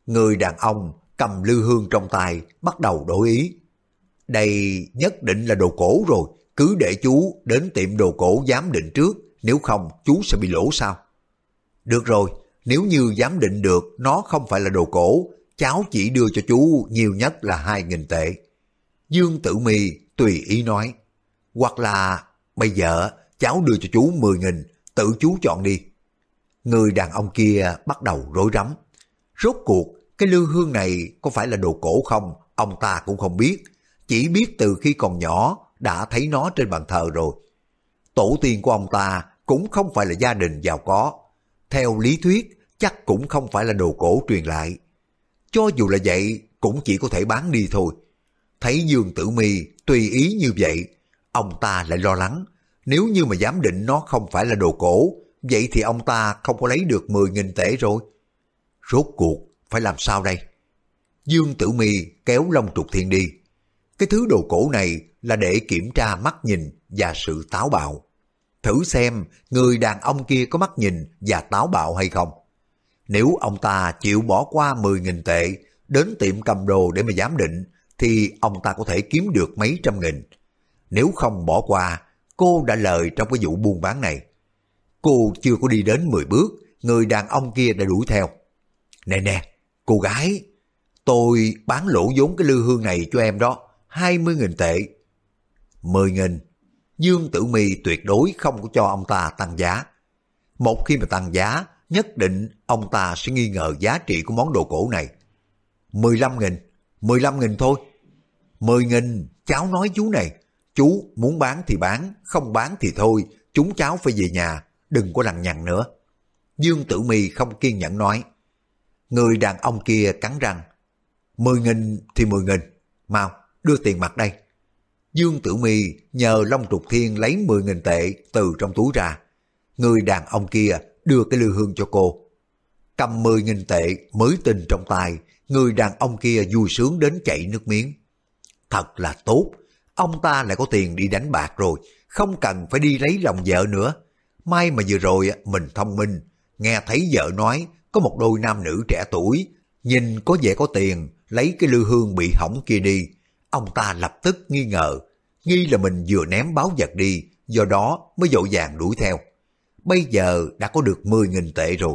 Người đàn ông cầm lư hương trong tay bắt đầu đổi ý. Đây nhất định là đồ cổ rồi, cứ để chú đến tiệm đồ cổ giám định trước, nếu không chú sẽ bị lỗ sao? Được rồi, nếu như giám định được nó không phải là đồ cổ, cháu chỉ đưa cho chú nhiều nhất là hai nghìn tệ. Dương Tử Mi tùy ý nói, hoặc là bây giờ cháu đưa cho chú mười nghìn, tự chú chọn đi. Người đàn ông kia bắt đầu rối rắm. Rốt cuộc, cái lư hương này có phải là đồ cổ không, ông ta cũng không biết. Chỉ biết từ khi còn nhỏ đã thấy nó trên bàn thờ rồi. Tổ tiên của ông ta cũng không phải là gia đình giàu có. Theo lý thuyết, chắc cũng không phải là đồ cổ truyền lại. Cho dù là vậy, cũng chỉ có thể bán đi thôi. Thấy Dương Tử Mi tùy ý như vậy, ông ta lại lo lắng. Nếu như mà giám định nó không phải là đồ cổ, vậy thì ông ta không có lấy được 10.000 tệ rồi. Rốt cuộc, phải làm sao đây? Dương Tử Mi kéo Long Trục Thiên đi. Cái thứ đồ cổ này là để kiểm tra mắt nhìn và sự táo bạo. Thử xem người đàn ông kia có mắt nhìn và táo bạo hay không. Nếu ông ta chịu bỏ qua 10.000 tệ đến tiệm cầm đồ để mà giám định thì ông ta có thể kiếm được mấy trăm nghìn. Nếu không bỏ qua, cô đã lời trong cái vụ buôn bán này. Cô chưa có đi đến 10 bước, người đàn ông kia đã đuổi theo. Nè nè, cô gái, tôi bán lỗ vốn cái lư hương này cho em đó, 20.000 tệ. 10.000, Dương Tử Mi tuyệt đối không có cho ông ta tăng giá. Một khi mà tăng giá, nhất định ông ta sẽ nghi ngờ giá trị của món đồ cổ này. 15.000, 15.000 thôi. 10.000, cháu nói chú này, chú muốn bán thì bán, không bán thì thôi, chúng cháu phải về nhà, đừng có lằng nhằng nữa. Dương Tử Mi không kiên nhẫn nói. Người đàn ông kia cắn răng. 10 nghìn thì 10 nghìn, mau, đưa tiền mặt đây. Dương Tử Mi nhờ Long Trục Thiên lấy 10 nghìn tệ từ trong túi ra. Người đàn ông kia đưa cái lư hương cho cô. Cầm 10 nghìn tệ mới tình trong tay, người đàn ông kia vui sướng đến chảy nước miếng. Thật là tốt, ông ta lại có tiền đi đánh bạc rồi, không cần phải đi lấy lòng vợ nữa. May mà vừa rồi mình thông minh, nghe thấy vợ nói có một đôi nam nữ trẻ tuổi, nhìn có vẻ có tiền, lấy cái lư hương bị hỏng kia đi. Ông ta lập tức nghi ngờ, nghi là mình vừa ném báo vật đi, do đó mới dội vàng đuổi theo. Bây giờ đã có được 10.000 tệ rồi.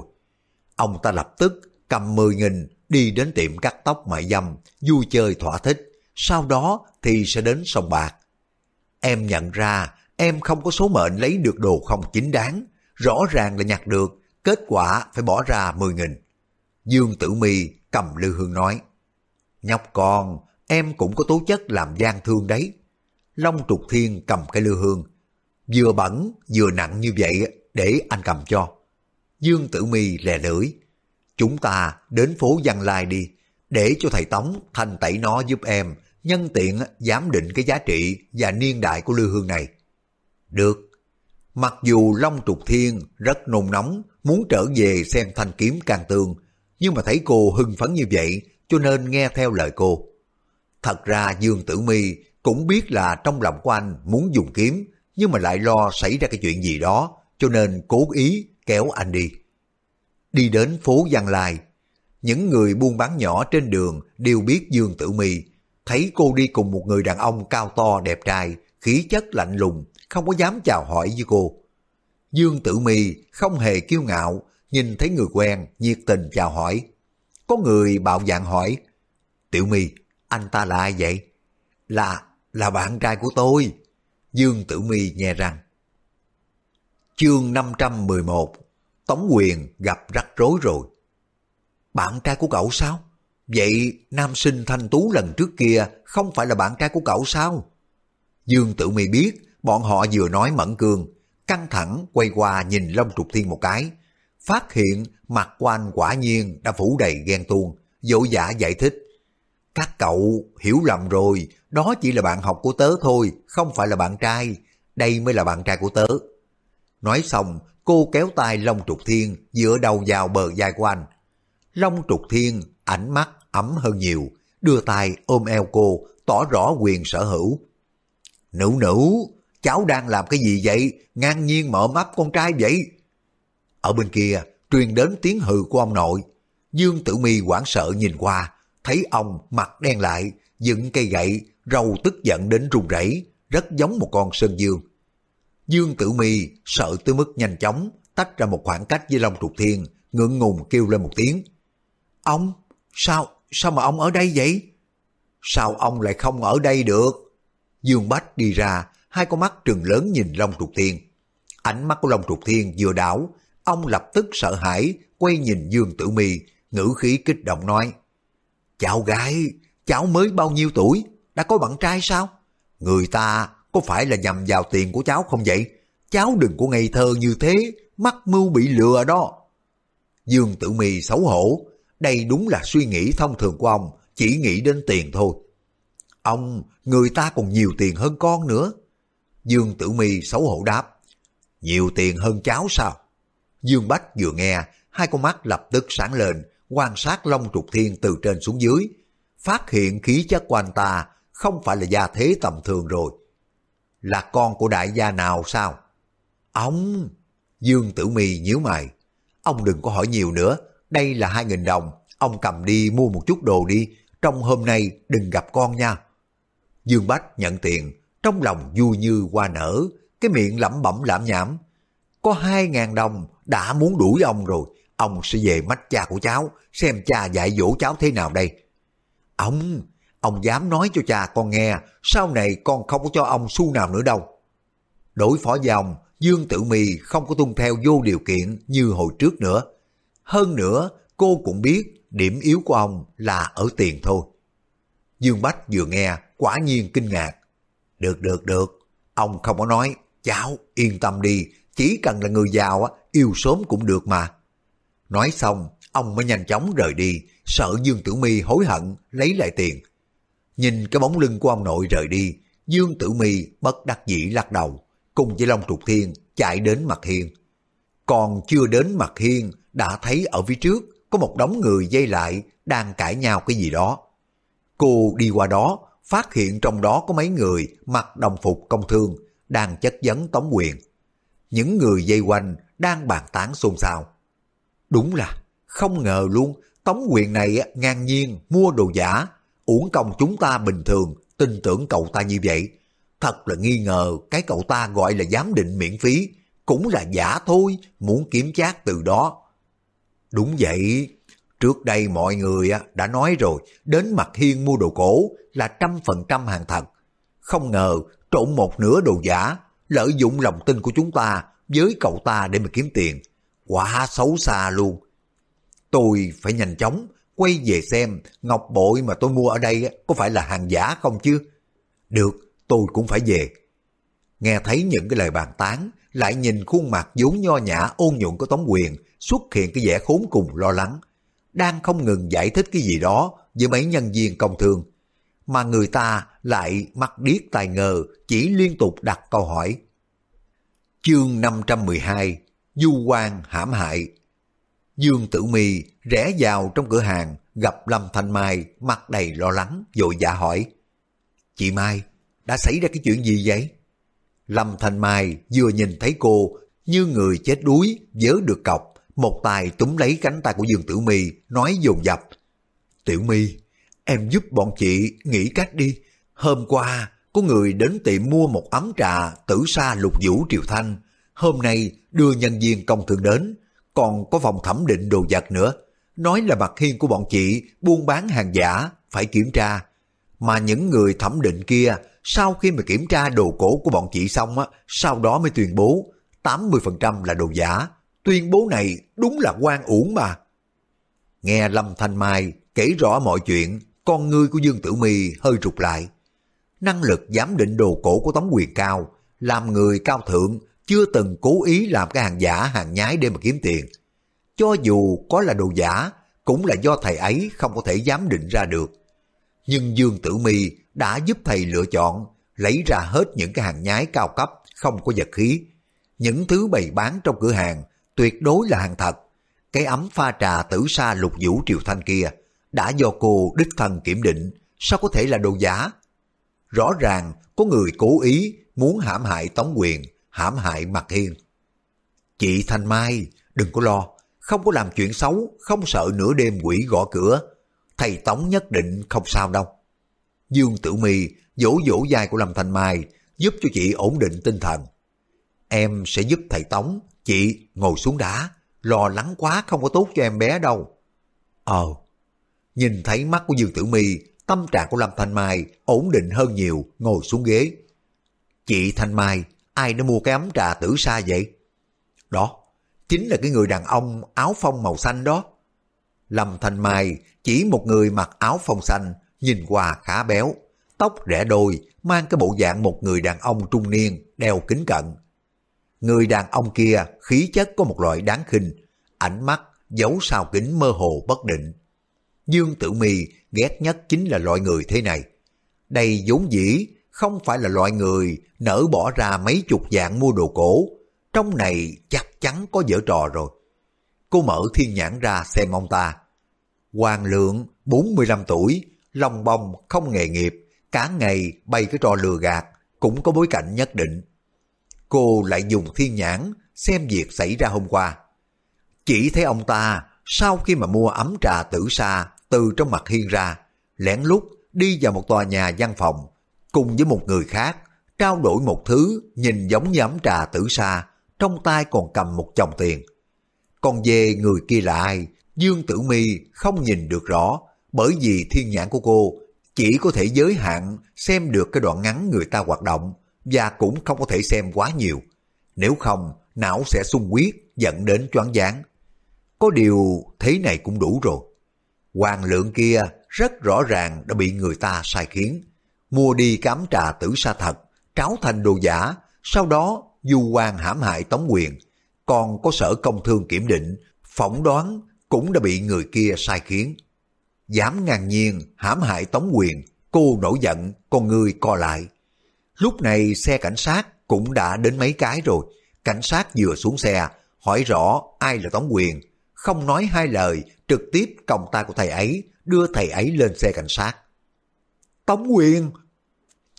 Ông ta lập tức cầm 10.000 đi đến tiệm cắt tóc mại dâm, vui chơi thỏa thích, sau đó thì sẽ đến sông bạc. Em nhận ra em không có số mệnh lấy được đồ không chính đáng, rõ ràng là nhặt được, kết quả phải bỏ ra 10.000. Dương Tử Mi cầm lư hương nói, Nhóc con, em cũng có tố chất làm gian thương đấy. Long trục thiên cầm cái lư hương, vừa bẩn vừa nặng như vậy để anh cầm cho. Dương Tử Mi lè lưỡi, chúng ta đến phố Văn Lai đi, để cho thầy Tống thanh tẩy nó giúp em, nhân tiện giám định cái giá trị và niên đại của lư hương này. Được. Mặc dù Long Trục Thiên rất nôn nóng, muốn trở về xem thanh kiếm càng tường, nhưng mà thấy cô hưng phấn như vậy, cho nên nghe theo lời cô. Thật ra Dương Tử Mi cũng biết là trong lòng của anh muốn dùng kiếm, nhưng mà lại lo xảy ra cái chuyện gì đó, cho nên cố ý kéo anh đi. Đi đến phố Giang Lai, những người buôn bán nhỏ trên đường đều biết Dương Tử Mi, thấy cô đi cùng một người đàn ông cao to đẹp trai, khí chất lạnh lùng, không có dám chào hỏi với cô. Dương Tử Mi không hề kiêu ngạo, nhìn thấy người quen, nhiệt tình chào hỏi. Có người bạo dạng hỏi, Tiểu Mi, anh ta là ai vậy? Là, là bạn trai của tôi. Dương Tử Mi nghe răng. Chương 511 Tống Quyền gặp rắc rối rồi. Bạn trai của cậu sao? Vậy nam sinh thanh tú lần trước kia không phải là bạn trai của cậu sao? Dương Tử Mi biết bọn họ vừa nói mẫn cương, căng thẳng quay qua nhìn Long Trục Thiên một cái, phát hiện mặt của anh quả nhiên đã phủ đầy ghen tuông, dỗ dã giải thích. Các cậu hiểu lầm rồi, đó chỉ là bạn học của tớ thôi, không phải là bạn trai, đây mới là bạn trai của tớ. Nói xong, cô kéo tay Long Trục Thiên dựa đầu vào bờ vai của anh. Long Trục Thiên ánh mắt ấm hơn nhiều, đưa tay ôm eo cô, tỏ rõ quyền sở hữu. Nữ nữ, cháu đang làm cái gì vậy? Ngang nhiên mở mắt con trai vậy? Ở bên kia, truyền đến tiếng hừ của ông nội. Dương Tử Mi hoảng sợ nhìn qua, thấy ông mặt đen lại, dựng cây gậy, râu tức giận đến run rẩy, rất giống một con sơn dương. Dương Tử Mi sợ tới mức nhanh chóng, tách ra một khoảng cách với Long Trục Thiên, ngượng ngùng kêu lên một tiếng. Ông, sao, sao mà ông ở đây vậy? Sao ông lại không ở đây được? Dương Bách đi ra, hai con mắt trừng lớn nhìn Long Trục Thiên. Ánh mắt của Long Trục Thiên vừa đảo, ông lập tức sợ hãi, quay nhìn Dương Tử Mi, ngữ khí kích động nói. Cháu gái, cháu mới bao nhiêu tuổi, đã có bạn trai sao? Người ta có phải là nhầm vào tiền của cháu không vậy? Cháu đừng có ngây thơ như thế, mắc mưu bị lừa đó. Dương Tử Mi xấu hổ, đây đúng là suy nghĩ thông thường của ông, chỉ nghĩ đến tiền thôi. Ông, người ta còn nhiều tiền hơn con nữa. Dương Tử Mi xấu hổ đáp, nhiều tiền hơn cháu sao? Dương Bách vừa nghe, hai con mắt lập tức sáng lên, quan sát Long Trục Thiên từ trên xuống dưới, phát hiện khí chất của anh ta không phải là gia thế tầm thường rồi. Là con của đại gia nào sao? Ông! Dương Tử Mi nhíu mày. Ông đừng có hỏi nhiều nữa, đây là hai nghìn đồng, ông cầm đi mua một chút đồ đi, trong hôm nay đừng gặp con nha. Dương Bách nhận tiền, trong lòng vui như hoa nở, cái miệng lẩm bẩm lảm nhảm. Có hai ngàn đồng đã muốn đuổi ông rồi, ông sẽ về mách cha của cháu, xem cha dạy dỗ cháu thế nào đây. Ông, ông dám nói cho cha con nghe, sau này con không có cho ông xu nào nữa đâu. Đối phó với ông, Dương Tử Mì không có tuân theo vô điều kiện như hồi trước nữa. Hơn nữa, cô cũng biết điểm yếu của ông là ở tiền thôi. Dương Bách vừa nghe, quả nhiên kinh ngạc. Được, được, được. Ông không có nói, cháu yên tâm đi, chỉ cần là người giàu á, yêu sớm cũng được mà. Nói xong, ông mới nhanh chóng rời đi, sợ Dương Tử Mi hối hận lấy lại tiền. Nhìn cái bóng lưng của ông nội rời đi, Dương Tử Mi bất đắc dĩ lắc đầu, cùng với Long Trục Thiên chạy đến mặt hiên. Còn chưa đến mặt hiên, đã thấy ở phía trước có một đống người dây lại đang cãi nhau cái gì đó. Cô đi qua đó, phát hiện trong đó có mấy người mặc đồng phục công thương đang chất vấn Tống Quyền. Những người dây quanh đang bàn tán xôn xao. Đúng là không ngờ luôn Tống Quyền này ngang nhiên mua đồ giả, uổng công chúng ta bình thường tin tưởng cậu ta như vậy. Thật là nghi ngờ cái cậu ta gọi là giám định miễn phí, cũng là giả thôi, muốn kiếm chát từ đó. Đúng vậy, trước đây mọi người đã nói rồi, đến mặt hiên mua đồ cổ là trăm phần trăm hàng thật. Không ngờ trộn một nửa đồ giả, lợi dụng lòng tin của chúng ta với cậu ta để mà kiếm tiền. Quá xấu xa luôn. Tôi phải nhanh chóng quay về xem ngọc bội mà tôi mua ở đây có phải là hàng giả không chứ? Được, tôi cũng phải về. Nghe thấy những cái lời bàn tán, lại nhìn khuôn mặt vốn nho nhã ôn nhuận của Tống Quyền xuất hiện cái vẻ khốn cùng lo lắng. Đang không ngừng giải thích cái gì đó với mấy nhân viên công thương. Mà người ta lại mắc điếc tài ngờ chỉ liên tục đặt câu hỏi. Chương 512 Du quan hãm hại Dương Tử Mi rẽ vào trong cửa hàng gặp Lâm Thanh Mai mặt đầy lo lắng vội dạ hỏi Chị Mai, đã xảy ra cái chuyện gì vậy? Lâm Thanh Mai vừa nhìn thấy cô như người chết đuối vớ được cọc, một tay túm lấy cánh tay của Dương Tử Mi nói dồn dập. Tiểu Mi, em giúp bọn chị nghĩ cách đi. Hôm qua có người đến tiệm mua một ấm trà tử sa lục vũ triều thanh. Hôm nay đưa nhân viên công thương đến, còn có vòng thẩm định đồ vật nữa. Nói là mặt hiên của bọn chị buôn bán hàng giả, phải kiểm tra. Mà những người thẩm định kia sau khi mà kiểm tra đồ cổ của bọn chị xong á, sau đó mới tuyên bố 80% là đồ giả. Tuyên bố này đúng là quan uổng mà. Nghe Lâm Thanh Mai kể rõ mọi chuyện, con ngươi của Dương Tử Mi hơi rụt lại. Năng lực giám định đồ cổ của Tống Quyền cao, làm người cao thượng, chưa từng cố ý làm cái hàng giả hàng nhái để mà kiếm tiền. Cho dù có là đồ giả, cũng là do thầy ấy không có thể giám định ra được. Nhưng Dương Tử Mi đã giúp thầy lựa chọn, lấy ra hết những cái hàng nhái cao cấp, không có vật khí. Những thứ bày bán trong cửa hàng tuyệt đối là hàng thật. Cái ấm pha trà tử sa lục vũ triều thanh kia đã do cô đích thân kiểm định, sao có thể là đồ giả? Rõ ràng có người cố ý muốn hãm hại Tống Quyền, hãm hại mặc Hiên. Chị Thanh Mai, đừng có lo, không có làm chuyện xấu, không sợ nửa đêm quỷ gõ cửa. Thầy Tống nhất định không sao đâu. Dương Tử Mi vỗ vỗ vai của Lâm Thanh Mai, giúp cho chị ổn định tinh thần. Em sẽ giúp thầy Tống, chị ngồi xuống đá, lo lắng quá không có tốt cho em bé đâu. Ờ, nhìn thấy mắt của Dương Tử Mi, tâm trạng của Lâm Thanh Mai ổn định hơn nhiều, ngồi xuống ghế. Chị Thanh Mai, ai đã mua cái ấm trà tử sa vậy? Đó, chính là cái người đàn ông áo phông màu xanh đó. Lâm Thanh Mai chỉ một người mặc áo phông xanh, nhìn qua khá béo, tóc rẽ đôi, mang cái bộ dạng một người đàn ông trung niên, đeo kính cận. Người đàn ông kia khí chất có một loại đáng khinh, ánh mắt giấu sau kính mơ hồ bất định. Dương Tử Mi ghét nhất chính là loại người thế này. Đây vốn dĩ không phải là loại người nỡ bỏ ra mấy chục dạng mua đồ cổ. Trong này chắc chắn có dở trò rồi. Cô mở thiên nhãn ra xem ông ta. Hoàng lượng, 45 tuổi, lòng bông, không nghề nghiệp, cả ngày bay cái trò lừa gạt, cũng có bối cảnh nhất định. Cô lại dùng thiên nhãn xem việc xảy ra hôm qua. Chỉ thấy ông ta sau khi mà mua ấm trà tử sa từ trong mặt hiên ra, lén lút đi vào một tòa nhà văn phòng, cùng với một người khác, trao đổi một thứ nhìn giống như ấm trà tử sa, trong tay còn cầm một chồng tiền. Còn về người kia là ai, Dương Tử Mi không nhìn được rõ, bởi vì thiên nhãn của cô chỉ có thể giới hạn xem được cái đoạn ngắn người ta hoạt động và cũng không có thể xem quá nhiều. Nếu không, não sẽ sung huyết dẫn đến choáng váng. Có điều thế này cũng đủ rồi. Hoàng lượng kia rất rõ ràng đã bị người ta sai khiến. Mua đi cám trà tử sa thật, tráo thành đồ giả, sau đó du quan hãm hại Tống Quyền. Còn có sở công thương kiểm định, phỏng đoán cũng đã bị người kia sai khiến. Dám ngang nhiên hãm hại Tống Quyền, cô nổi giận, con người co lại. Lúc này xe cảnh sát cũng đã đến mấy cái rồi. Cảnh sát vừa xuống xe, hỏi rõ ai là Tống Quyền. Không nói hai lời, trực tiếp còng tay của thầy ấy, đưa thầy ấy lên xe cảnh sát. Tống Quyền!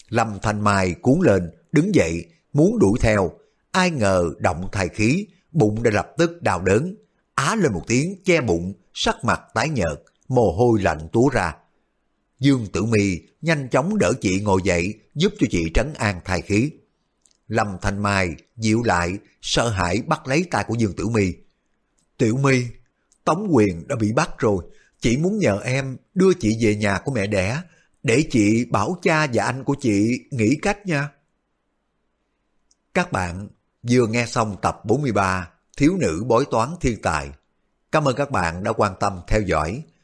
Lâm Thanh Mai cuốn lên, đứng dậy, muốn đuổi theo. Ai ngờ động thai khí, bụng đã lập tức đau đớn. Á lên một tiếng che bụng, sắc mặt tái nhợt, mồ hôi lạnh túa ra. Dương Tử Mi nhanh chóng đỡ chị ngồi dậy, giúp cho chị trấn an thai khí. Lâm Thanh Mai dịu lại, sợ hãi bắt lấy tay của Dương Tử Mi. Tiểu Mi, Tống Quyền đã bị bắt rồi, chị muốn nhờ em đưa chị về nhà của mẹ đẻ, để chị bảo cha và anh của chị nghĩ cách nha. Các bạn vừa nghe xong tập 43 Thiếu nữ bói toán thiên tài. Cảm ơn các bạn đã quan tâm theo dõi.